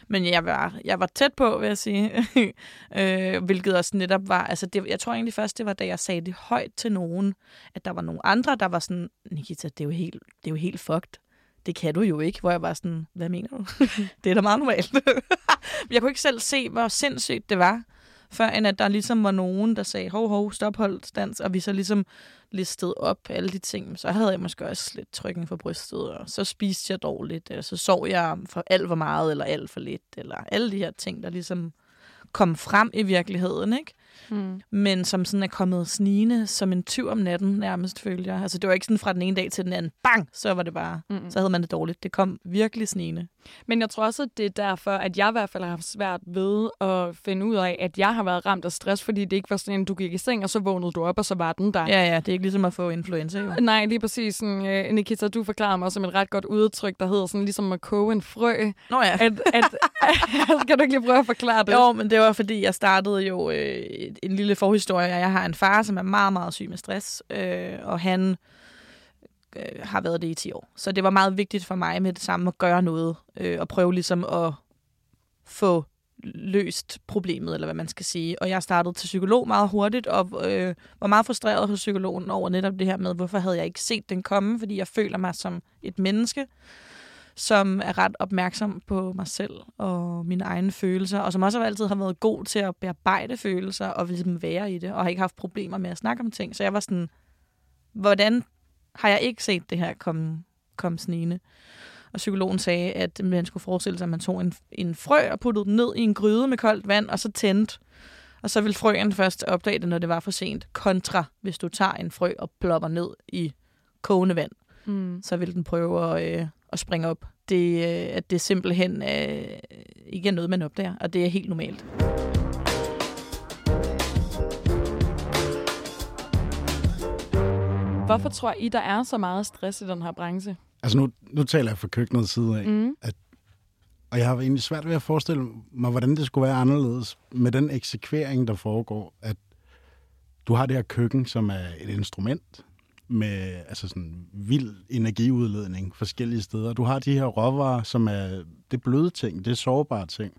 Men jeg var, jeg var tæt på, vil jeg sige. øh, hvilket også netop var, altså det, jeg tror egentlig først, det var, da jeg sagde det højt til nogen, at der var nogle andre, der var sådan, Nikita, det er jo helt, det er jo helt fucked. Det kan du jo ikke. Hvor jeg var sådan, hvad mener du? det er da meget normalt. Men jeg kunne ikke selv se, hvor sindssygt det var. før end at der ligesom var nogen, der sagde, hov, hov, stop, hold, stans, og vi så ligesom listede op alle de ting, så havde jeg måske også lidt trykken for brystet, og så spiste jeg dårligt, eller så sov jeg for alt for meget, eller alt for lidt, eller alle de her ting, der ligesom kom frem i virkeligheden, ikke? Mm. men som sådan er kommet snigende som en tyv om natten nærmest, følte jeg. Altså det var ikke sådan fra den ene dag til den anden, bang, så var det bare, Mm. så havde man det dårligt. Det kom virkelig snigende. Men jeg tror også, at det er derfor, at jeg i hvert fald har haft svært ved at finde ud af, at jeg har været ramt af stress, fordi det ikke var sådan, at du gik i seng, og så vågnede du op, og så var den der. Ja, ja, det er ikke ligesom at få influenza, jo. Nej, lige præcis. Sådan, øh, Nikita, du forklarede mig også om et ret godt udtryk, der hedder sådan ligesom at koge en frø. Nå ja. At, at, skal du ikke lige prøve at forklare det? Jo, men det var fordi, jeg startede jo øh, en lille forhistorie. Jeg har en far, som er meget, meget syg med stress, øh, og han øh, har været det i 10 år. Så det var meget vigtigt for mig med det samme at gøre noget, øh, og prøve ligesom at få løst problemet, eller hvad man skal sige. Og jeg startede til psykolog meget hurtigt, og øh, var meget frustreret hos psykologen over netop det her med, hvorfor havde jeg ikke set den komme, fordi jeg føler mig som et menneske, som er ret opmærksom på mig selv og mine egne følelser, og som også altid har været god til at bearbejde følelser og ligesom være i det, og har ikke haft problemer med at snakke om ting. Så jeg var sådan, hvordan har jeg ikke set det her komme, komme snigende? Og psykologen sagde, at man skulle forestille sig, at man tog en, en frø og puttede den ned i en gryde med koldt vand, og så tændte. Og så vil frøen først opdage det, når det var for sent. Kontra, hvis du tager en frø og plopper ned i kogende vand Mm. så vil den prøve at, øh, at springe op. Det, øh, at det simpelthen øh, ikke er noget, man opdager, og det er helt normalt. Hvorfor tror I, der er så meget stress i den her branche? Altså nu, nu taler jeg fra køkkenets side af, Mm. og jeg har egentlig svært ved at forestille mig, hvordan det skulle være anderledes med den eksekvering, der foregår, at du har det her køkken, som er et instrument med altså sådan vild energiudledning forskellige steder. Du har de her råvarer, som er det bløde ting, det er sårbare ting.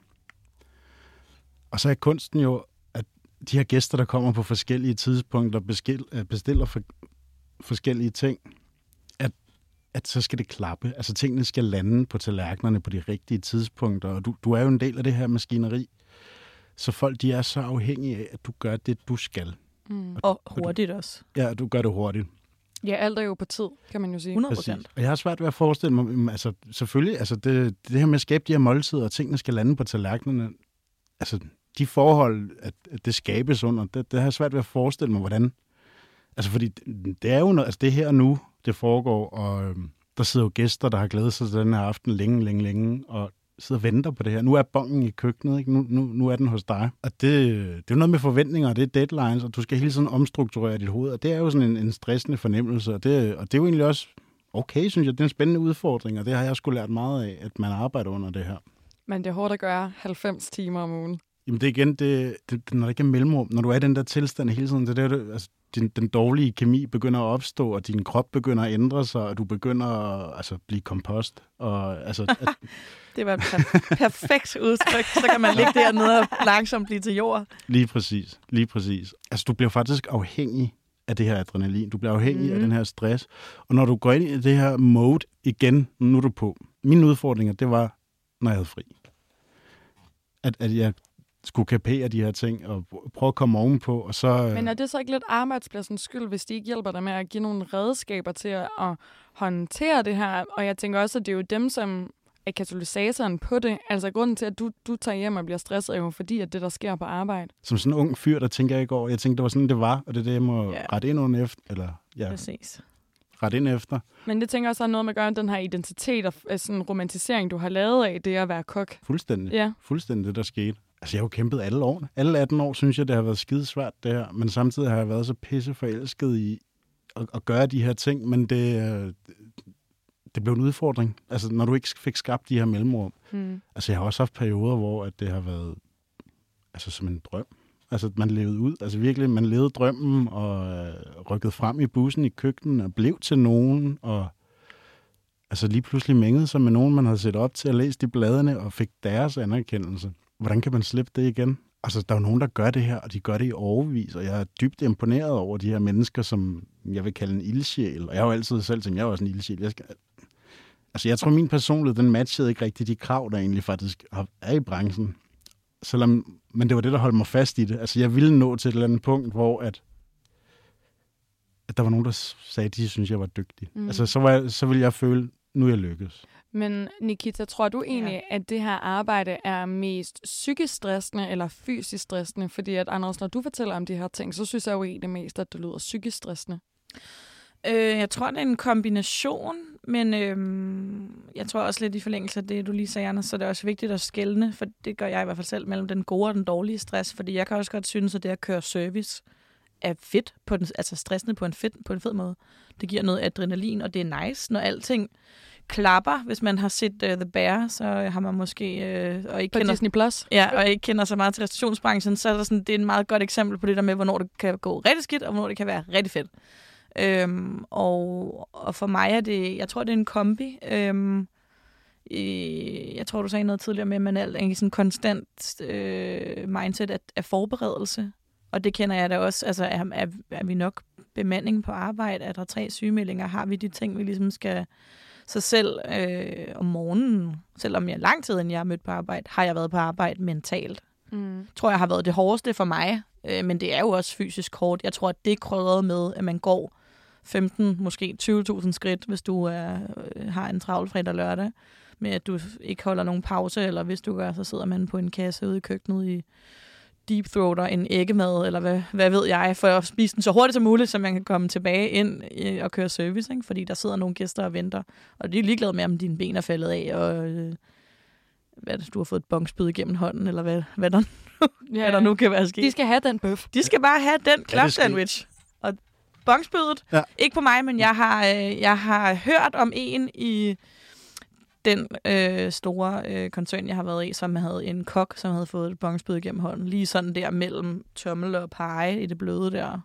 Og så er kunsten jo, at de her gæster, der kommer på forskellige tidspunkter, øh, bestiller for, forskellige ting, at, at så skal det klappe. Altså tingene skal lande på tallerkenerne på de rigtige tidspunkter, og du, du er jo en del af det her maskineri. Så folk, de er så afhængige af, at du gør det, du skal. Mm. Og hurtigt også. Ja, du gør det hurtigt. Ja, alt er jo på tid, kan man jo sige. 100 Præcis. procent. Og jeg har svært ved at forestille mig, altså selvfølgelig, altså det, det her med at skabe de her måltider, og tingene skal lande på tallerkenerne, altså de forhold, at, at det skabes under, det, det har jeg svært ved at forestille mig, hvordan. Altså fordi det, det er jo noget, altså det er her nu, det foregår, og øhm, der sidder jo gæster, der har glædet sig til den her aften længe, længe, længe, og sidder og venter på det her. Nu er bongen i køkkenet, ikke? Nu, nu, nu er den hos dig. Og det, det er jo noget med forventninger, og det er deadlines, og du skal hele tiden omstrukturere dit hoved, og det er jo sådan en, en stressende fornemmelse, og det, og det er jo egentlig også okay, synes jeg. Det er en spændende udfordring, og det har jeg sgu lært meget af, at man arbejder under det her. Men det er hårdt at gøre 90 timer om ugen. Jamen det er igen, det, det, det, når der ikke er mellemrum, når du er i den der tilstand hele tiden, det er der, det, altså, din, den dårlige kemi begynder at opstå, og din krop begynder at ændre sig, og du begynder at altså, blive kompost. Og, altså, at, Det var et per- perfekt udtryk. Så kan man ligge dernede og langsomt blive til jord. lige præcis, lige præcis. Altså du bliver faktisk afhængig af det her adrenalin. Du bliver afhængig mm. af Mhm. den her stress. Og når du går ind i det her mode igen, nu er du på. Mine udfordringer, det var, når jeg havde fri. At, at jeg skulle kapere de her ting, og prøve at komme ovenpå, og så... Men er det så ikke lidt arbejdspladsens skyld, hvis de ikke hjælper dig med at give nogle redskaber til at, at håndtere det her? Og jeg tænker også, at det er jo dem, som er katalysatoren på det. Altså grunden til, at du, du tager hjem og bliver stresset, er jo fordi, at det, der sker på arbejde. som sådan en ung fyr, der tænker jeg ikke over. Jeg tænkte, det var sådan, det var, og det er det, jeg må Ja. ja. rette ind under efter. Eller, ja, Præcis. rette ind efter. Men det tænker jeg også har noget med at gøre med den her identitet og øh, sådan romantisering, du har lavet af det at være kok. Fuldstændig. Ja. Fuldstændig det, der skete. Altså, jeg har jo kæmpet alle årene. Alle 18 år, synes jeg, det har været skide svært, det her. Men samtidig har jeg været så pisse forelsket i at, at gøre de her ting. Men det, øh, det blev en udfordring. Altså, når du ikke fik skabt de her mellemrum. Hmm. Altså, jeg har også haft perioder, hvor at det har været altså, som en drøm. Altså, man levede ud. Altså, virkelig, man levede drømmen og øh, rykkede frem i bussen i køkkenet og blev til nogen. Og altså, lige pludselig mængede sig med nogen, man havde set op til at læse de bladene og fik deres anerkendelse. Hvordan kan man slippe det igen? Altså, der er jo nogen, der gør det her, og de gør det i overvis, og jeg er dybt imponeret over de her mennesker, som jeg vil kalde en ildsjæl. Og jeg har jo altid selv tænkt, jeg er også en ildsjæl. Jeg skal, Altså, jeg tror, min personlighed, den matchede ikke rigtig de krav, der egentlig faktisk er i branchen. selvom, men det var det, der holdt mig fast i det. Altså, jeg ville nå til et eller andet punkt, hvor at, at der var nogen, der sagde, at de synes jeg var dygtig. Mm. Altså, så, var jeg, så ville jeg føle, nu er jeg lykkes. Men Nikita, tror du egentlig, ja. at det her arbejde er mest psykisk stressende eller fysisk stressende? Fordi at, Anders, når du fortæller om de her ting, så synes jeg jo egentlig mest, at det lyder psykisk stressende. Øh, jeg tror, det er en kombination, men øh, jeg tror også lidt i forlængelse af det, du lige sagde, Anders, så det er også vigtigt at skelne, for det gør jeg i hvert fald selv, mellem den gode og den dårlige stress, fordi jeg kan også godt synes, at det at køre service er fedt, på den, altså stressende på en, fed, på en fed måde. Det giver noget adrenalin, og det er nice, når alting klapper. Hvis man har set uh, The Bear, så har man måske... Uh, og ikke på kender, Disney Plus? Ja, og ikke kender så meget til restaurationsbranchen, så er der sådan, det er en meget godt eksempel på det der med, hvornår det kan gå rigtig skidt, og hvornår det kan være rigtig fedt. Øhm, og, og for mig er det, jeg tror, det er en kombi. Øhm, øh, jeg tror, du sagde noget tidligere med, at man er sådan konstant øh, mindset af, af forberedelse. Og det kender jeg da også. Altså, er, er, er vi nok bemanding på arbejde? Er der tre sygemeldinger? Har vi de ting, vi ligesom skal... Så selv øh, om morgenen, selvom jeg lang tid, inden jeg er mødt på arbejde, har jeg været på arbejde mentalt. Mm. Tror jeg har været det hårdeste for mig, øh, men det er jo også fysisk hårdt. Jeg tror, at det krødret med, at man går 15, måske 20.000 skridt, hvis du er, øh, har en travl fredag lørdag, med at du ikke holder nogen pause, eller hvis du gør, så sidder man på en kasse ude i køkkenet i deep throater en æggemad, eller hvad, hvad ved jeg, for at spise den så hurtigt som muligt, så man kan komme tilbage ind og køre service, ikke? fordi der sidder nogle gæster og venter, og de er ligeglade med, om dine ben er faldet af, og øh, hvad det, du har fået et bongspyd igennem hånden, eller hvad, hvad, der, ja, hvad der nu kan være sket. De skal have den bøf. De skal bare have den club sandwich. Og bongspydet, ja. ikke på mig, men jeg har, øh, jeg har hørt om en i den øh, store øh, koncern, jeg har været i, som havde en kok, som havde fået et bongspyd gennem hånden. Lige sådan der mellem tommel og pege i det bløde der.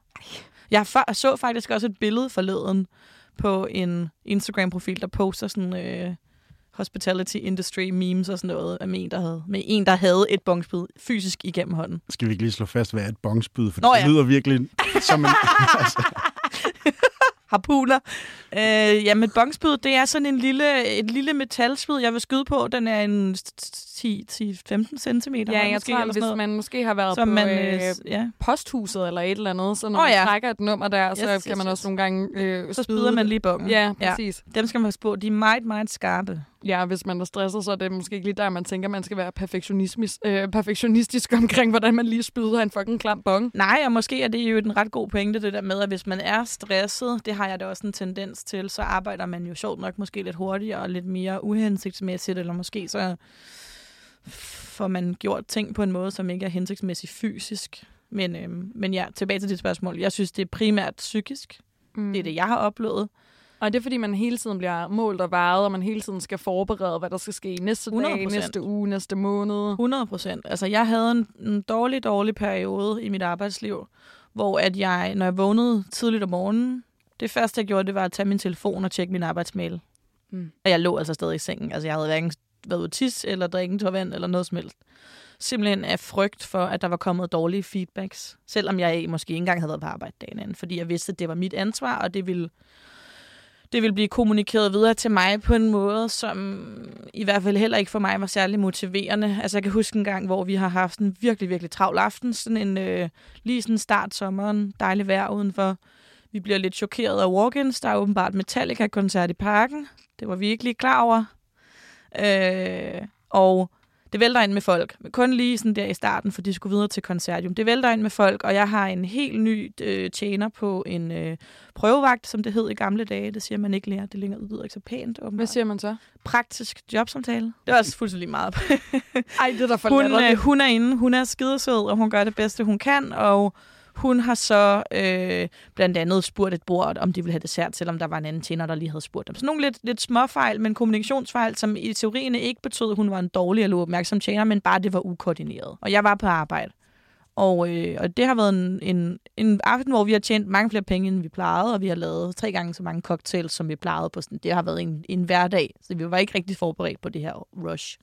Jeg så faktisk også et billede forleden på en Instagram-profil, der poster sådan øh, hospitality industry memes og sådan noget med en, der havde, med en, der havde et bongspyd fysisk igennem hånden. Skal vi ikke lige slå fast, hvad er et bongspyd? For Nå, det ja. lyder virkelig som en... altså harpuner. Øh, jamen, et bongspyd, det er sådan en lille, et lille metalspyd, jeg vil skyde på. Den er en 10-15 cm. Ja, jeg måske, tror, hvis noget. man måske har været som på man, øh, ja. posthuset eller et eller andet, så når oh, ja. man trækker et nummer der, yes, så yes, kan man yes. også nogle gange øh, Så spyder man lige bongen. Ja, præcis. Ja. Dem skal man huske på. De er meget, meget skarpe. Ja, hvis man er stresset, så er det måske ikke lige der, man tænker, man skal være perfektionistisk, øh, perfektionistisk omkring, hvordan man lige spyder en fucking klam bong. Nej, og måske er det jo en ret god pointe, det der med, at hvis man er stresset, det har jeg da også en tendens til, så arbejder man jo sjovt nok måske lidt hurtigere og lidt mere uhensigtsmæssigt, eller måske så får man gjort ting på en måde, som ikke er hensigtsmæssigt fysisk. Men, øh, men ja, tilbage til dit spørgsmål. Jeg synes, det er primært psykisk. Mm. Det er det, jeg har oplevet. Og det er, fordi man hele tiden bliver målt og vejet, og man hele tiden skal forberede, hvad der skal ske næste 100%. dag, næste uge, næste måned. 100 procent. Altså, jeg havde en, en dårlig, dårlig periode i mit arbejdsliv, hvor at jeg, når jeg vågnede tidligt om morgenen, det første, jeg gjorde, det var at tage min telefon og tjekke min arbejdsmail. Mm. Og jeg lå altså stadig i sengen. Altså, jeg havde hverken været ude tis, eller drikke en vand, eller noget som helst. Simpelthen af frygt for, at der var kommet dårlige feedbacks. Selvom jeg måske ikke engang havde været på arbejde dagen inden. Fordi jeg vidste, at det var mit ansvar, og det ville, det ville blive kommunikeret videre til mig på en måde, som i hvert fald heller ikke for mig var særlig motiverende. Altså jeg kan huske en gang, hvor vi har haft en virkelig, virkelig travl aften. Sådan en, øh, lige sådan start sommeren, dejlig vejr udenfor. Vi bliver lidt chokeret af walk-ins. Der er åbenbart Metallica-koncert i parken. Det var vi ikke lige klar over. Øh, og det vælter ind med folk. Kun lige sådan der i starten, for de skulle videre til koncertium. Det vælter ind med folk, og jeg har en helt ny øh, tjener på en øh, prøvevagt, som det hed i gamle dage. Det siger man ikke lærer. Det længere lyder ikke så pænt. Åbenbart. Hvad siger man så? Praktisk jobsamtale. Det er også fuldstændig meget. Ej, det er da for hun, øh, hun er inde, hun er skidesød, og hun gør det bedste, hun kan, og hun har så øh, blandt andet spurgt et bord, om de ville have dessert, selvom der var en anden tjener, der lige havde spurgt dem. Så nogle lidt, lidt småfejl, men kommunikationsfejl, som i teorien ikke betød, at hun var en dårlig eller opmærksom tjener, men bare det var ukoordineret. Og jeg var på arbejde. Og, øh, og det har været en, en, en aften, hvor vi har tjent mange flere penge, end vi plejede, og vi har lavet tre gange så mange cocktails, som vi plejede på. Sådan, det har været en, en hverdag, så vi var ikke rigtig forberedt på det her rush.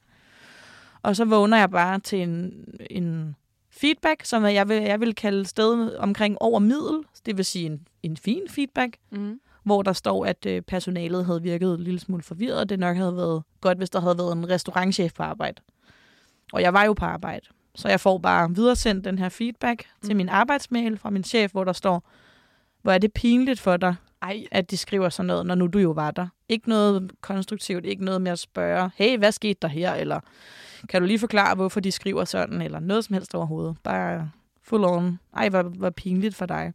Og så vågner jeg bare til en, en feedback, som jeg vil, jeg vil kalde sted omkring over middel. Det vil sige en, en fin feedback, mm. hvor der står, at øh, personalet havde virket en lille smule forvirret, og det nok havde været godt, hvis der havde været en restaurantchef på arbejde. Og jeg var jo på arbejde. Så jeg får bare videresendt den her feedback mm. til min arbejdsmail fra min chef, hvor der står, hvor er det pinligt for dig, Ej, at de skriver sådan noget, når nu du jo var der. Ikke noget konstruktivt, ikke noget med at spørge, hey, hvad skete der her? Eller kan du lige forklare, hvorfor de skriver sådan? Eller noget som helst overhovedet. Bare full on. Ej, hvor, hvor pinligt for dig.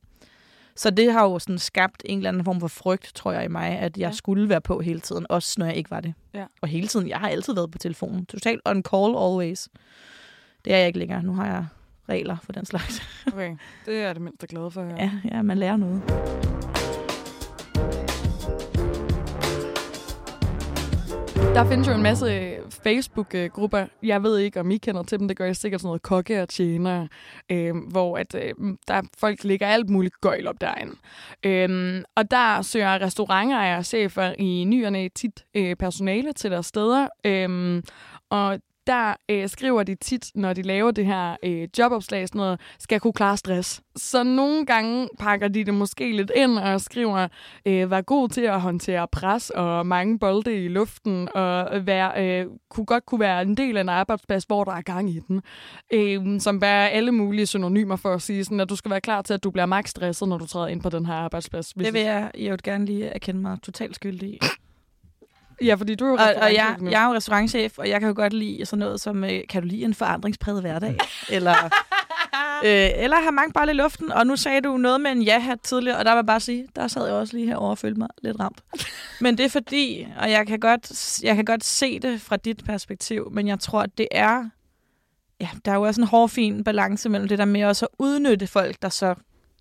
Så det har jo sådan skabt en eller anden form for frygt, tror jeg i mig, at jeg Ja. skulle være på hele tiden, også når jeg ikke var det. Ja. Og hele tiden, jeg har altid været på telefonen. Totalt on call always. Det er jeg ikke længere. Nu har jeg regler for den slags. okay. Det er jeg det mindste glad for at høre. Ja, ja man lærer noget. Der findes jo en masse øh, Facebook-grupper. Jeg ved ikke, om I kender til dem. Det gør jeg sikkert sådan noget kokke og tjener, øh, hvor at, øh, der folk ligger alt muligt gøjl op derinde. Øh, og der søger restauranter og chefer i nyerne tit øh, personale til deres steder. Øh, og der øh, skriver de tit, når de laver det her øh, jobopslag, sådan noget, skal kunne klare stress. Så nogle gange pakker de det måske lidt ind og skriver, øh, vær god til at håndtere pres og mange bolde i luften, og være, øh, kunne godt kunne være en del af en arbejdsplads, hvor der er gang i den. Øh, som bærer alle mulige synonymer for at sige, sådan, at du skal være klar til, at du bliver max stresset, når du træder ind på den her arbejdsplads. Hvis Det vil jeg, vil gerne lige erkende mig totalt skyldig i. Ja, fordi du er jo Og, og jeg, nu. jeg er jo restaurantchef, og jeg kan jo godt lide sådan noget som, øh, kan du lide en forandringspræget hverdag? eller, øh, eller have mange bolle i luften, og nu sagde du noget med en ja her tidligere, og der jeg bare sige, der sad jeg også lige herovre og følte mig lidt ramt. Men det er fordi, og jeg kan, godt, jeg kan godt se det fra dit perspektiv, men jeg tror, at det er, ja, der er jo også en hård, fin balance mellem det der med også at udnytte folk, der så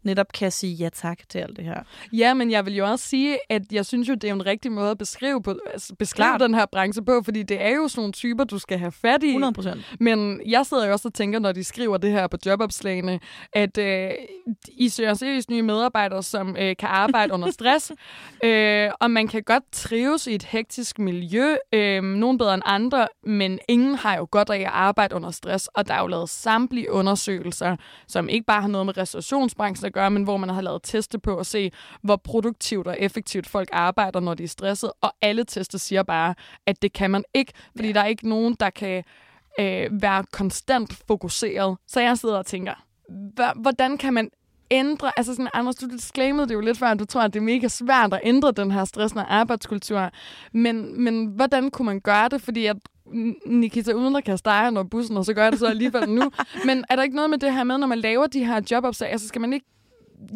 netop kan sige ja tak til alt det her. Ja, men jeg vil jo også sige, at jeg synes jo, det er en rigtig måde at beskrive, på, altså beskrive Klart. den her branche på, fordi det er jo sådan nogle typer, du skal have fat i. 100 procent. Men jeg sidder jo også og tænker, når de skriver det her på jobopslagene, at øh, I søger seriøst nye medarbejdere, som øh, kan arbejde under stress. øh, og man kan godt trives i et hektisk miljø, øh, nogen bedre end andre, men ingen har jo godt af at arbejde under stress. Og der er jo lavet samtlige undersøgelser, som ikke bare har noget med restaurationsbranchen at gøre, men hvor man har lavet teste på at se, hvor produktivt og effektivt folk arbejder, når de er stresset. Og alle tester siger bare, at det kan man ikke, fordi ja. der er ikke nogen, der kan øh, være konstant fokuseret. Så jeg sidder og tænker, hvordan kan man ændre, altså sådan, Anders, du disclaimede det jo lidt før, at du tror, at det er mega svært at ændre den her stressende arbejdskultur. Men, men hvordan kunne man gøre det? Fordi at Nikita, uden at kaste dig under bussen, og så gør jeg det så alligevel nu. Men er der ikke noget med det her med, når man laver de her jobopslag, så skal man ikke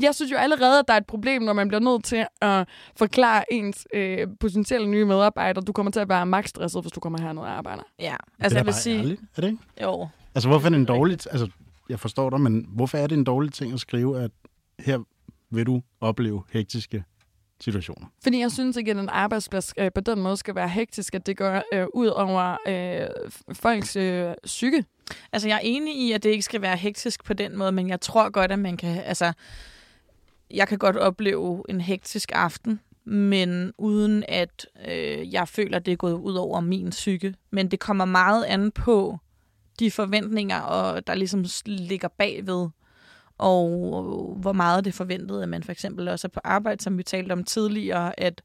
jeg synes jo allerede, at der er et problem, når man bliver nødt til at forklare ens øh, potentielle nye medarbejdere. Du kommer til at være max stresset, hvis du kommer herned og arbejder. Ja, Altså, altså det er jeg vil sige... ærligt, er det ikke? Jo, Altså, hvorfor er det en dårlig... Altså, jeg forstår dig, men hvorfor er det en dårlig ting at skrive, at her vil du opleve hektiske situationer? Fordi jeg synes ikke, at en arbejdsplads øh, på den måde skal være hektisk, at det går øh, ud over øh, folks øh, psyke. Altså, jeg er enig i, at det ikke skal være hektisk på den måde, men jeg tror godt, at man kan... Altså, jeg kan godt opleve en hektisk aften, men uden at øh, jeg føler, at det er gået ud over min psyke. Men det kommer meget an på de forventninger, og der ligesom ligger bagved, og hvor meget det forventede, at man for eksempel også er på arbejde, som vi talte om tidligere, at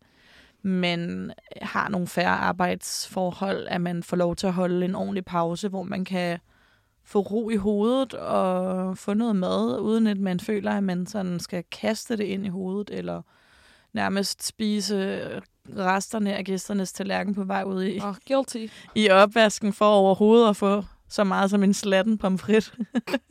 man har nogle færre arbejdsforhold, at man får lov til at holde en ordentlig pause, hvor man kan få ro i hovedet og få noget mad, uden at man føler, at man sådan skal kaste det ind i hovedet, eller nærmest spise resterne af gæsternes tallerken på vej ud i, Oh, guilty. i opvasken for overhovedet at få så meget som en slatten pomfrit.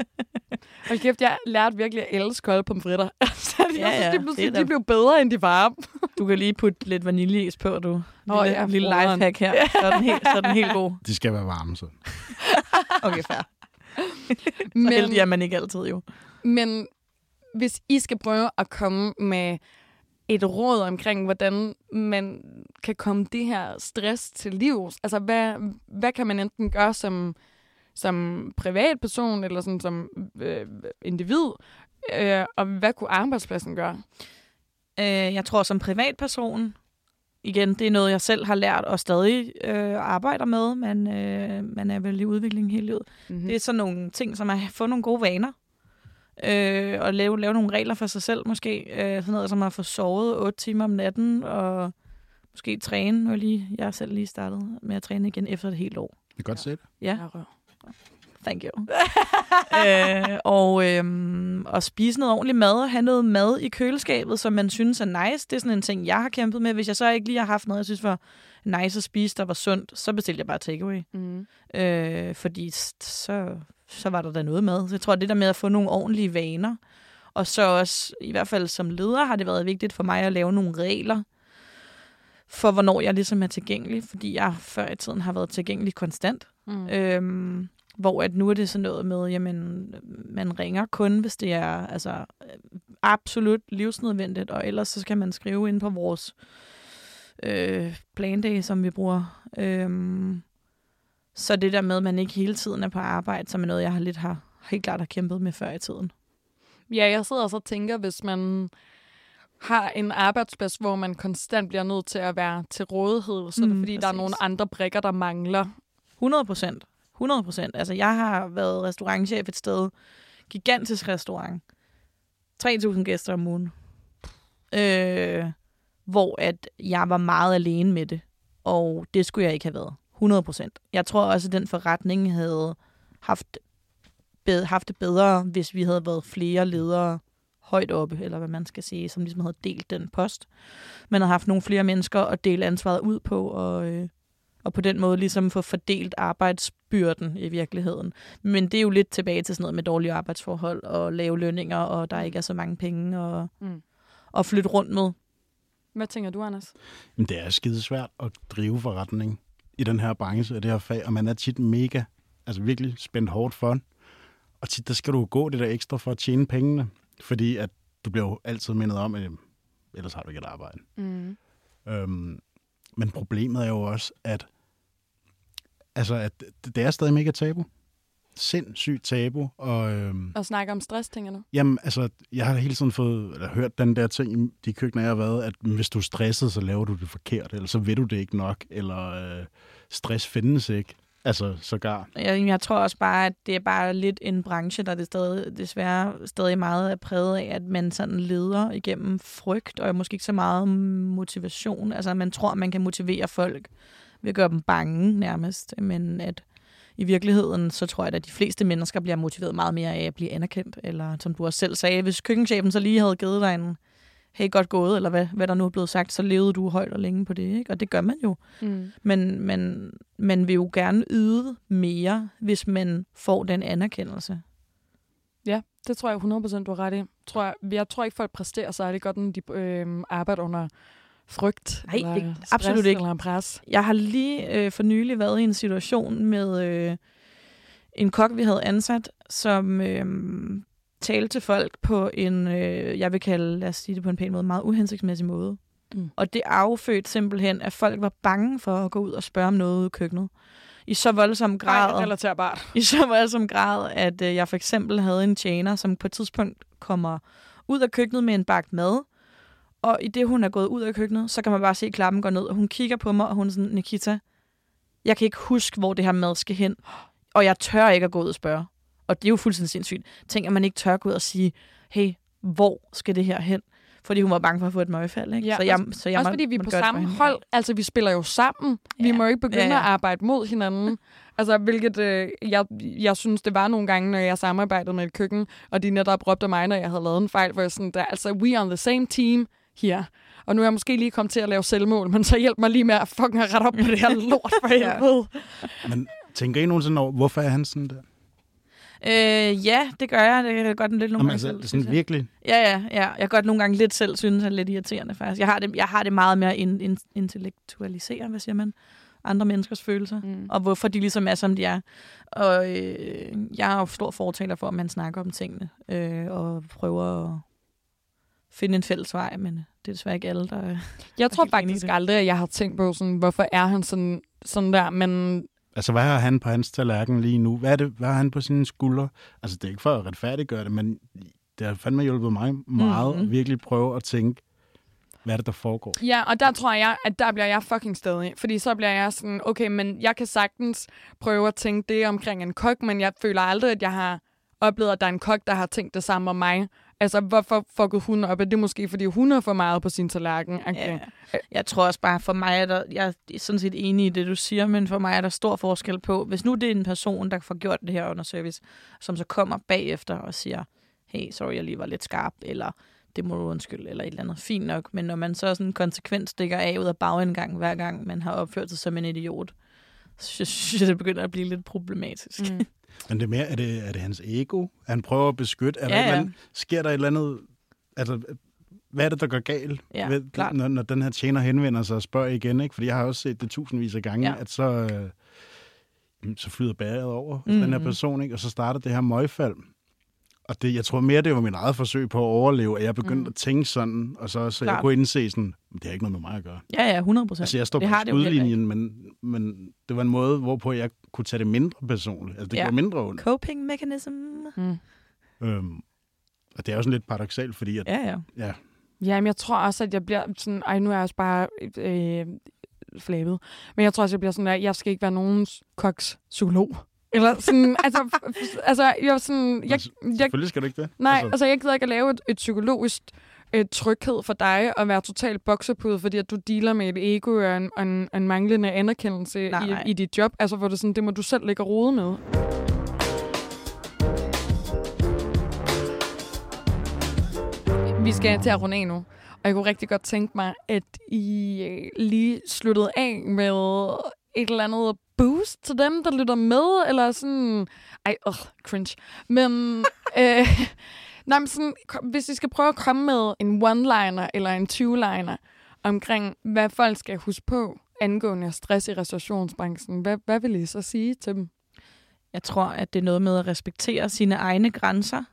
Hold kæft, jeg lærte virkelig at elske kolde pomfritter. Altså, de, Ja, ja, de, blev, det de blev bedre, end de varme. Du kan lige putte lidt vaniljeis på, du. Lille, Åh, ja, lille lifehack her. Så er den helt, så er den helt god. De skal være varme, så. Okay, fair. Men, heldig er man ikke altid jo. men hvis I skal prøve at komme med et råd omkring, hvordan man kan komme det her stress til livs, altså hvad, hvad kan man enten gøre som, som privatperson eller sådan som øh, individ, øh, og hvad kunne arbejdspladsen gøre? Øh, jeg tror som privatperson, igen, det er noget, jeg selv har lært og stadig øh, arbejder med, men øh, man er vel i udvikling hele livet. Mm-hmm. Det er sådan nogle ting, som at få nogle gode vaner. Øh, og lave, lave nogle regler for sig selv måske. Øh, sådan noget som at få sovet 8 timer om natten, og måske træne. Nu er lige, jeg er selv lige startet med at træne igen efter et helt år. Jeg kan godt se det. Ja, Ja. Thank you. øh, og, øhm, og spise noget ordentligt mad, og have noget mad i køleskabet, som man synes er nice. Det er sådan en ting, jeg har kæmpet med. Hvis jeg så ikke lige har haft noget, jeg synes var nice at spise, der var sundt, så bestilte jeg bare takeaway. Mm. Øh, fordi så, så var der da noget med. Så jeg tror, det der med at få nogle ordentlige vaner, og så også, i hvert fald som leder, har det været vigtigt for mig at lave nogle regler for, hvornår jeg ligesom er tilgængelig, fordi jeg før i tiden har været tilgængelig konstant. Mm. Øhm, hvor at nu er det sådan noget med, jamen, man ringer kun, hvis det er altså, absolut livsnødvendigt, og ellers så skal man skrive ind på vores øh, plandag, som vi bruger. Øhm, så det der med, at man ikke hele tiden er på arbejde, som er noget, jeg har lidt har helt klart har kæmpet med før i tiden. Ja, jeg sidder også og tænker, hvis man har en arbejdsplads, hvor man konstant bliver nødt til at være til rådighed, så er det Mm, fordi, der er præcis. nogle andre brikker, der mangler. 100 procent. 100 procent. Altså, jeg har været restaurantchef et sted. Gigantisk restaurant. 3.000 gæster om ugen. Øh, hvor at jeg var meget alene med det. Og det skulle jeg ikke have været. 100 procent. Jeg tror også, at den forretning havde haft, bed, haft det bedre, hvis vi havde været flere ledere højt oppe, eller hvad man skal sige, som ligesom havde delt den post. Man havde haft nogle flere mennesker at dele ansvaret ud på, og, øh, og på den måde ligesom få fordelt arbejdsbyrden i virkeligheden. Men det er jo lidt tilbage til sådan noget med dårlige arbejdsforhold og lave lønninger, og der ikke er så mange penge og, Mm. at flytte rundt med. Hvad tænker du, Anders? Men det er skide svært at drive forretning i den her branche og det her fag, og man er tit mega, altså virkelig spændt hårdt for den. Og tit, der skal du gå det der ekstra for at tjene pengene, fordi at du bliver jo altid mindet om, at jamen, ellers har du ikke et arbejde. Mm. Øhm, men problemet er jo også, at, altså, at det er stadig mega tabu. Sindssygt tabu. Og, øhm, Og snakke om stress, tænker du? Jamen, altså, jeg har hele tiden fået, eller hørt den der ting i de køkkener, jeg har været, at hvis du er stresset, så laver du det forkert, eller så ved du det ikke nok, eller øh, stress findes ikke. Altså, sågar. Jeg, jeg tror også bare, at det er bare lidt en branche, der det stadig, desværre stadig meget er præget af, at man sådan leder igennem frygt, og måske ikke så meget motivation. Altså, man tror, man kan motivere folk at gøre dem bange nærmest, men at i virkeligheden, så tror jeg, at de fleste mennesker bliver motiveret meget mere af at blive anerkendt, eller som du også selv sagde, hvis køkkenchefen så lige havde givet dig en hey, godt gået, eller hvad, hvad der nu er blevet sagt, så levede du højt og længe på det, ikke? Og det gør man jo. Mm. Men man, man vil jo gerne yde mere, hvis man får den anerkendelse. Ja, det tror jeg 100% du har ret i. Tror jeg, jeg tror ikke, folk præsterer særlig godt, når de øh, arbejder under frygt. Nej, eller ikke- stress absolut ikke. Eller pres. Jeg har lige øh, for nylig været i en situation med øh, en kok, vi havde ansat, som øh, talte til folk på en, øh, jeg vil kalde, lad os sige det på en pæn måde, meget uhensigtsmæssig måde. Mm. Og det affødte simpelthen, at folk var bange for at gå ud og spørge om noget ude i køkkenet. I så voldsom grad. Ej, relaterbart. I så voldsom grad, at øh, jeg for eksempel havde en tjener, som på et tidspunkt kommer ud af køkkenet med en bakke mad, og i det, hun er gået ud af køkkenet, så kan man bare se, at klappen går ned, og hun kigger på mig, og hun er sådan, Nikita, jeg kan ikke huske, hvor det her mad skal hen, og jeg tør ikke at gå ud og spørge. Og det er jo fuldstændig sindssygt. Tænk, at man ikke tør gå ud og sige, hey, hvor skal det her hen? Fordi hun var bange for at få et møgfald, ikke? Ja, så jeg, så jeg Også må- fordi vi er på samme hold. Altså, vi spiller jo sammen. Vi Ja. må jo ikke begynde Ja, ja. at arbejde mod hinanden. Altså, hvilket øh, jeg, jeg synes, det var nogle gange, når jeg samarbejdede med et køkken, og de netop råbte mig, når jeg havde lavet en fejl, hvor jeg sådan, der, altså, we on the same team here. Og nu er jeg måske lige kommet til at lave selvmål, men så hjælp mig lige med at fucking have ret op på det her lort for Ja. helvede. Men tænker I nogensinde over, hvorfor er han sådan der? Øh, ja, det gør jeg. Det kan jeg godt lidt nogle Jamen, gange altså, selv, er sådan virkelig... Ja, ja, ja. Jeg kan godt nogle gange lidt selv synes, at det er lidt irriterende faktisk. Jeg har det, jeg har det meget at in, in, intellektualisere, hvad siger man, andre menneskers følelser. Mm. Og hvorfor de ligesom er, som de er. Og øh, jeg er jo stor fortaler for, at man snakker om tingene. Øh, og prøver at finde en fælles vej, men det er desværre ikke alle, der... Jeg tror faktisk aldrig, at jeg har tænkt på, sådan, hvorfor er han sådan, sådan der, men Altså, hvad har han på hans tallerken lige nu? Hvad, er det, hvad har han på sine skuldre? Altså, det er ikke for at retfærdiggøre det, men det har fandme hjulpet mig meget Mhm. at virkelig prøve at tænke, hvad er det, der foregår? Ja, og der tror jeg, at der bliver jeg fucking stadig. Fordi så bliver jeg sådan, okay, men jeg kan sagtens prøve at tænke det omkring en kok, men jeg føler aldrig, at jeg har oplevet, at der er en kok, der har tænkt det samme om mig. Altså, hvorfor fuckede hun op? Er det måske, fordi hun har for meget på sin tallerken? Okay. Ja. Jeg tror også bare, for mig er der, jeg er sådan set enig i det, du siger, men for mig er der stor forskel på, hvis nu det er en person, der får gjort det her under service, som så kommer bagefter og siger, hey, sorry, jeg lige var lidt skarp, eller det må du undskylde, eller et eller andet. Fint nok, men når man så sådan konsekvent stikker af ud af bagindgang, hver gang man har opført sig som en idiot, så synes jeg, det begynder at blive lidt problematisk. Mm. Men det er mere, er det, er det hans ego? Han prøver at beskytte? Er Ja, der, ja. andet- sker der et eller andet... Altså, hvad er det, der går galt, Ja, ved, klart. når, når den her tjener henvender sig og spørger igen? Ikke? Fordi jeg har også set det tusindvis af gange, Ja. at så, øh, jamen, så flyder bæret over mm-hmm. den her person, ikke? og så starter det her møgfald. Og det, jeg tror mere, det var min eget forsøg på at overleve, at jeg begyndte mm. at tænke sådan, og så, så jeg kunne indse sådan, det har ikke noget med mig at gøre. Ja, ja, 100 procent. Altså, jeg står Det på skudlinjen, men, men det var en måde, hvorpå jeg kunne tage det mindre personligt. Altså, det Ja. ja. gjorde mindre ondt. Coping mechanism. Mm. Øhm, og det er jo sådan lidt paradoxalt, fordi at, Ja, ja. ja, Jamen, jeg tror også, at jeg bliver sådan... Ej, nu er jeg også bare øh, flabet. Men jeg tror også, jeg bliver sådan, at jeg skal ikke være nogens koks psykolog. Eller sådan, altså, altså, jeg er sådan... Jeg, jeg, selvfølgelig skal du ikke det. nej, altså, altså, jeg gider ikke at lave et, et psykologisk øh, tryghed for dig og være totalt boksepude, fordi at du dealer med et ego og en, og en, en manglende anerkendelse Nej, i, nej. i dit job. Altså, hvor det sådan, det må du selv ligge og rode med. Vi skal til at runde af nu. Og jeg kunne rigtig godt tænke mig, at I øh, lige sluttede af med et eller andet boost til dem, der lytter med, eller sådan... Ej, øh, cringe. Men, øh, nej, men sådan, hvis I skal prøve at komme med en one-liner eller en two-liner omkring, hvad folk skal huske på angående stress i restaurationsbranchen, hvad, hvad vil I så sige til dem? Jeg tror, at det er noget med at respektere sine egne grænser,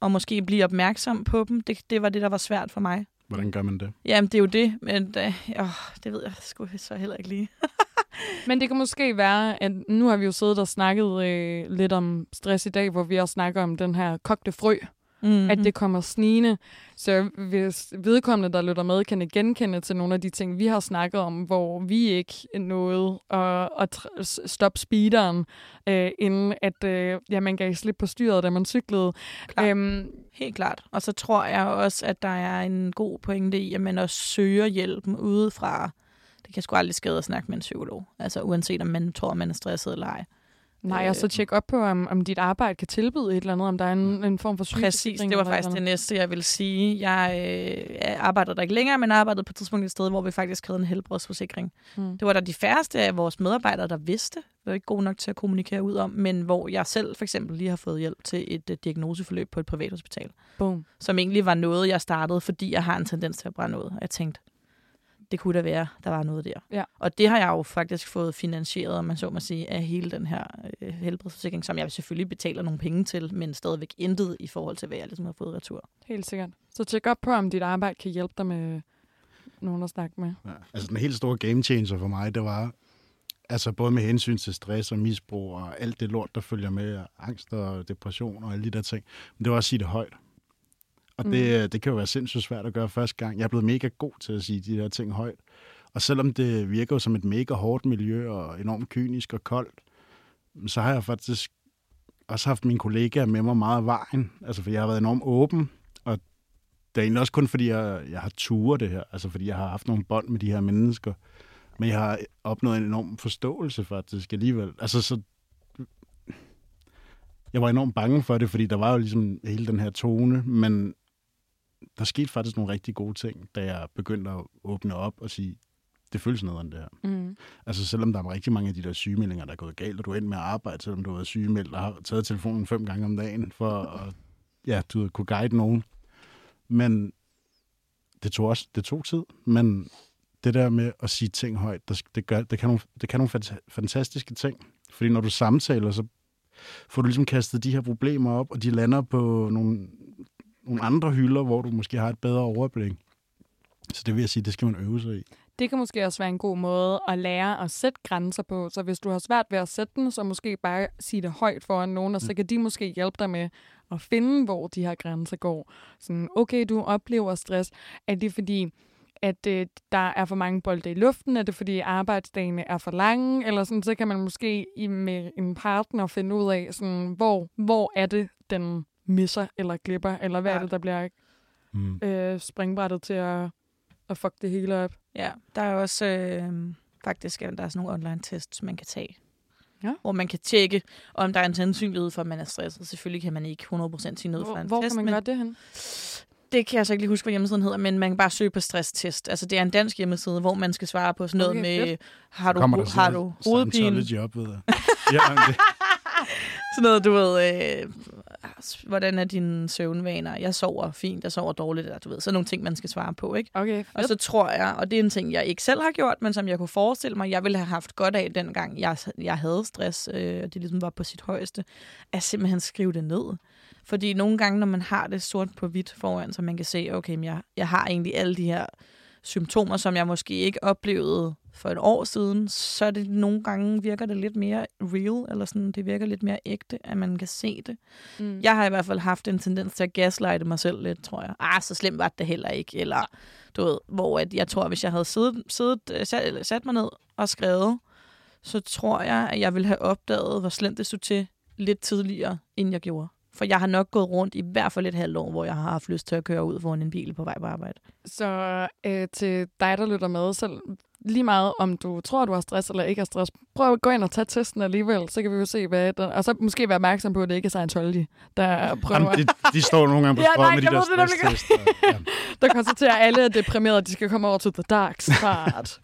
og måske blive opmærksom på dem. Det, det var det, der var svært for mig. Hvordan gør man det? Jamen, det er jo det, men åh, det ved jeg sgu så heller ikke lige. Men det kan måske være, at nu har vi jo siddet og snakket øh, lidt om stress i dag, hvor vi også snakker om den her kogte frø, Mm-hmm. at det kommer snigende. Så hvis vedkommende, der lytter med, kan genkende til nogle af de ting, vi har snakket om, hvor vi ikke nåede at, at stoppe speederen, øh, inden at øh, ja, man gav slip på styret, da man cyklede. Klart. Øhm, Helt klart. Og så tror jeg også, at der er en god pointe i, at man også søger hjælpen udefra. Det kan sgu aldrig skade at snakke med en psykolog. Altså uanset om man tror, man er stresset eller ej. nej, og så tjek op på, om, om dit arbejde kan tilbyde et eller andet, om der er en, en form for Præcis, sygeforsikring det var faktisk det næste, jeg ville sige. Jeg, øh, arbejder der ikke længere, men arbejdede på et tidspunkt et sted, hvor vi faktisk havde en helbredsforsikring. Mm. Det var der de færreste af vores medarbejdere, der vidste. Det var ikke god nok til at kommunikere ud om, men hvor jeg selv for eksempel lige har fået hjælp til et uh, diagnoseforløb på et privathospital, Boom. som egentlig var noget, jeg startede, fordi jeg har en tendens til at brænde ud. Jeg tænkte, det kunne da være, der var noget der. Ja. Og det har jeg jo faktisk fået finansieret, om man så må sige, af hele den her øh, helbredsforsikring, som jeg selvfølgelig betaler nogle penge til, men stadigvæk intet i forhold til, hvad jeg ligesom har fået retur. Helt sikkert. Så tjek op på, om dit arbejde kan hjælpe dig med nogen at snakke med. Ja. Altså, den helt store game changer for mig, det var, altså både med hensyn til stress og misbrug og alt det lort, der følger med, og angst og depression og alle de der ting, men det var at sige det højt. Og det, det kan jo være sindssygt svært at gøre første gang. Jeg er blevet mega god til at sige de der ting højt. Og selvom det virker jo som et mega hårdt miljø og enormt kynisk og koldt, så har jeg faktisk også haft mine kollegaer med mig meget af vejen. Altså, for jeg har været enormt åben, og det er egentlig også kun, fordi jeg, jeg har turet det her. Altså, fordi jeg har haft nogle bånd med de her mennesker. Men jeg har opnået en enorm forståelse faktisk alligevel. Altså, så... Jeg var enormt bange for det, fordi der var jo ligesom hele den her tone, men der skete faktisk nogle rigtig gode ting, da jeg begyndte at åbne op og sige, det føles noget det her. Mm. Altså selvom der er rigtig mange af de der sygemeldinger, der er gået galt, og du er endt med at arbejde, selvom du har været sygemeldt og har taget telefonen fem gange om dagen for at ja, du ved, kunne guide nogen. Men det tog også det tog tid, men det der med at sige ting højt, det, det, gør, det, kan, nogle, det kan nogle fanta- fantastiske ting. Fordi når du samtaler, så får du ligesom kastet de her problemer op, og de lander på nogle, nogle andre hylder, hvor du måske har et bedre overblik. Så det vil jeg sige, det skal man øve sig i. Det kan måske også være en god måde at lære at sætte grænser på. Så hvis du har svært ved at sætte den, så måske bare sige det højt foran nogen, og så kan de måske hjælpe dig med at finde, hvor de her grænser går. Sådan, okay, du oplever stress. Er det fordi, at øh, der er for mange bolde i luften? Er det fordi arbejdsdagene er for lange? Eller sådan, så kan man måske med en partner finde ud af, sådan, hvor, hvor er det, den misser eller glipper? Eller hvad ja. er det, der bliver Mm. øh, springbrættet til at, at fuck det hele op? Ja, der er også øh, faktisk der er sådan nogle online tests, man kan tage. Ja. Hvor man kan tjekke, om der er en sandsynlighed for, at man er stresset. Selvfølgelig kan man ikke 100% sige noget Hvor, fra en hvor test, kan man gøre det hen? det kan jeg så ikke lige huske, hvad hjemmesiden hedder, men man kan bare søge på stresstest. Altså, det er en dansk hjemmeside, hvor man skal svare på sådan noget Okay, med, fedt. har du, har du hovedpine? Scientology op, ved jeg. ja, det, Sådan noget, du ved, øh, hvordan er dine søvnvaner? Jeg sover fint, jeg sover dårligt, eller du ved, sådan nogle ting, man skal svare på, ikke? Okay, Og så tror jeg, og det er en ting, jeg ikke selv har gjort, men som jeg kunne forestille mig, jeg ville have haft godt af dengang, jeg, jeg havde stress, øh, og det ligesom var på sit højeste, at simpelthen skrive det ned. Fordi nogle gange, når man har det sort på hvidt foran, så man kan se, okay, men jeg, jeg har egentlig alle de her symptomer, som jeg måske ikke oplevede for et år siden, så er det nogle gange virker det lidt mere real, eller sådan, det virker lidt mere ægte, at man kan se det. Mm. Jeg har i hvert fald haft en tendens til at gaslighte mig selv lidt, tror jeg. Ah, så slemt var det heller ikke. Eller, du ved, hvor at jeg tror, hvis jeg havde siddet, siddet øh, sat, eller sat mig ned og skrevet, så tror jeg, at jeg ville have opdaget, hvor slemt det stod til lidt tidligere, end jeg gjorde. For jeg har nok gået rundt i hvert fald et halvt år, hvor jeg har haft lyst til at køre ud foran en bil på vej på arbejde. Så øh, til dig, der lytter med, så lige meget om du tror, du har stress eller ikke har stress, prøv at gå ind og tage testen alligevel, så kan vi jo se, hvad den... Og så måske være opmærksom på, at det ikke er Scientology, der prøver... Jamen, de, de står nogle gange på Ja, nej, med de der stresstester. Ja. der konstaterer, at alle er deprimerede, de skal komme over til the dark start.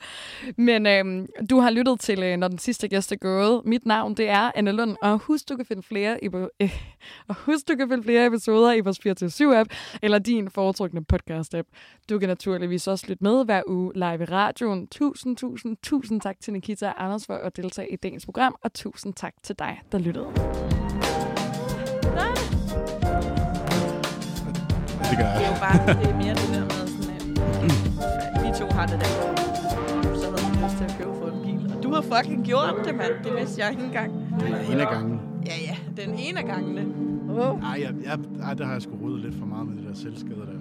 Men øhm, du har lyttet til, øh, når den sidste gæst er gået. Mit navn, det er Anne Lund, og husk, du kan finde flere, i, øh, og husk, du kan finde flere episoder i vores 24-7-app, eller din foretrukne podcast-app. Du kan naturligvis også lytte med hver uge live i radioen. Tusind, tusind, tusind tak til Nikita og Anders for at deltage i dagens program, og tusind tak til dig, der lyttede. Det gør Det er jeg. jo bare det er mere det der med sådan, at vi to har det der. Så havde man lyst til at købe for en bil. Og du har fucking gjort det, mand. Det vidste jeg ikke engang. Den ene af gangen. Ja, ja. Den ene af gangene. Oh. Ej, jeg, jeg, ej, der har jeg sgu ryddet lidt for meget med det der selvskade der.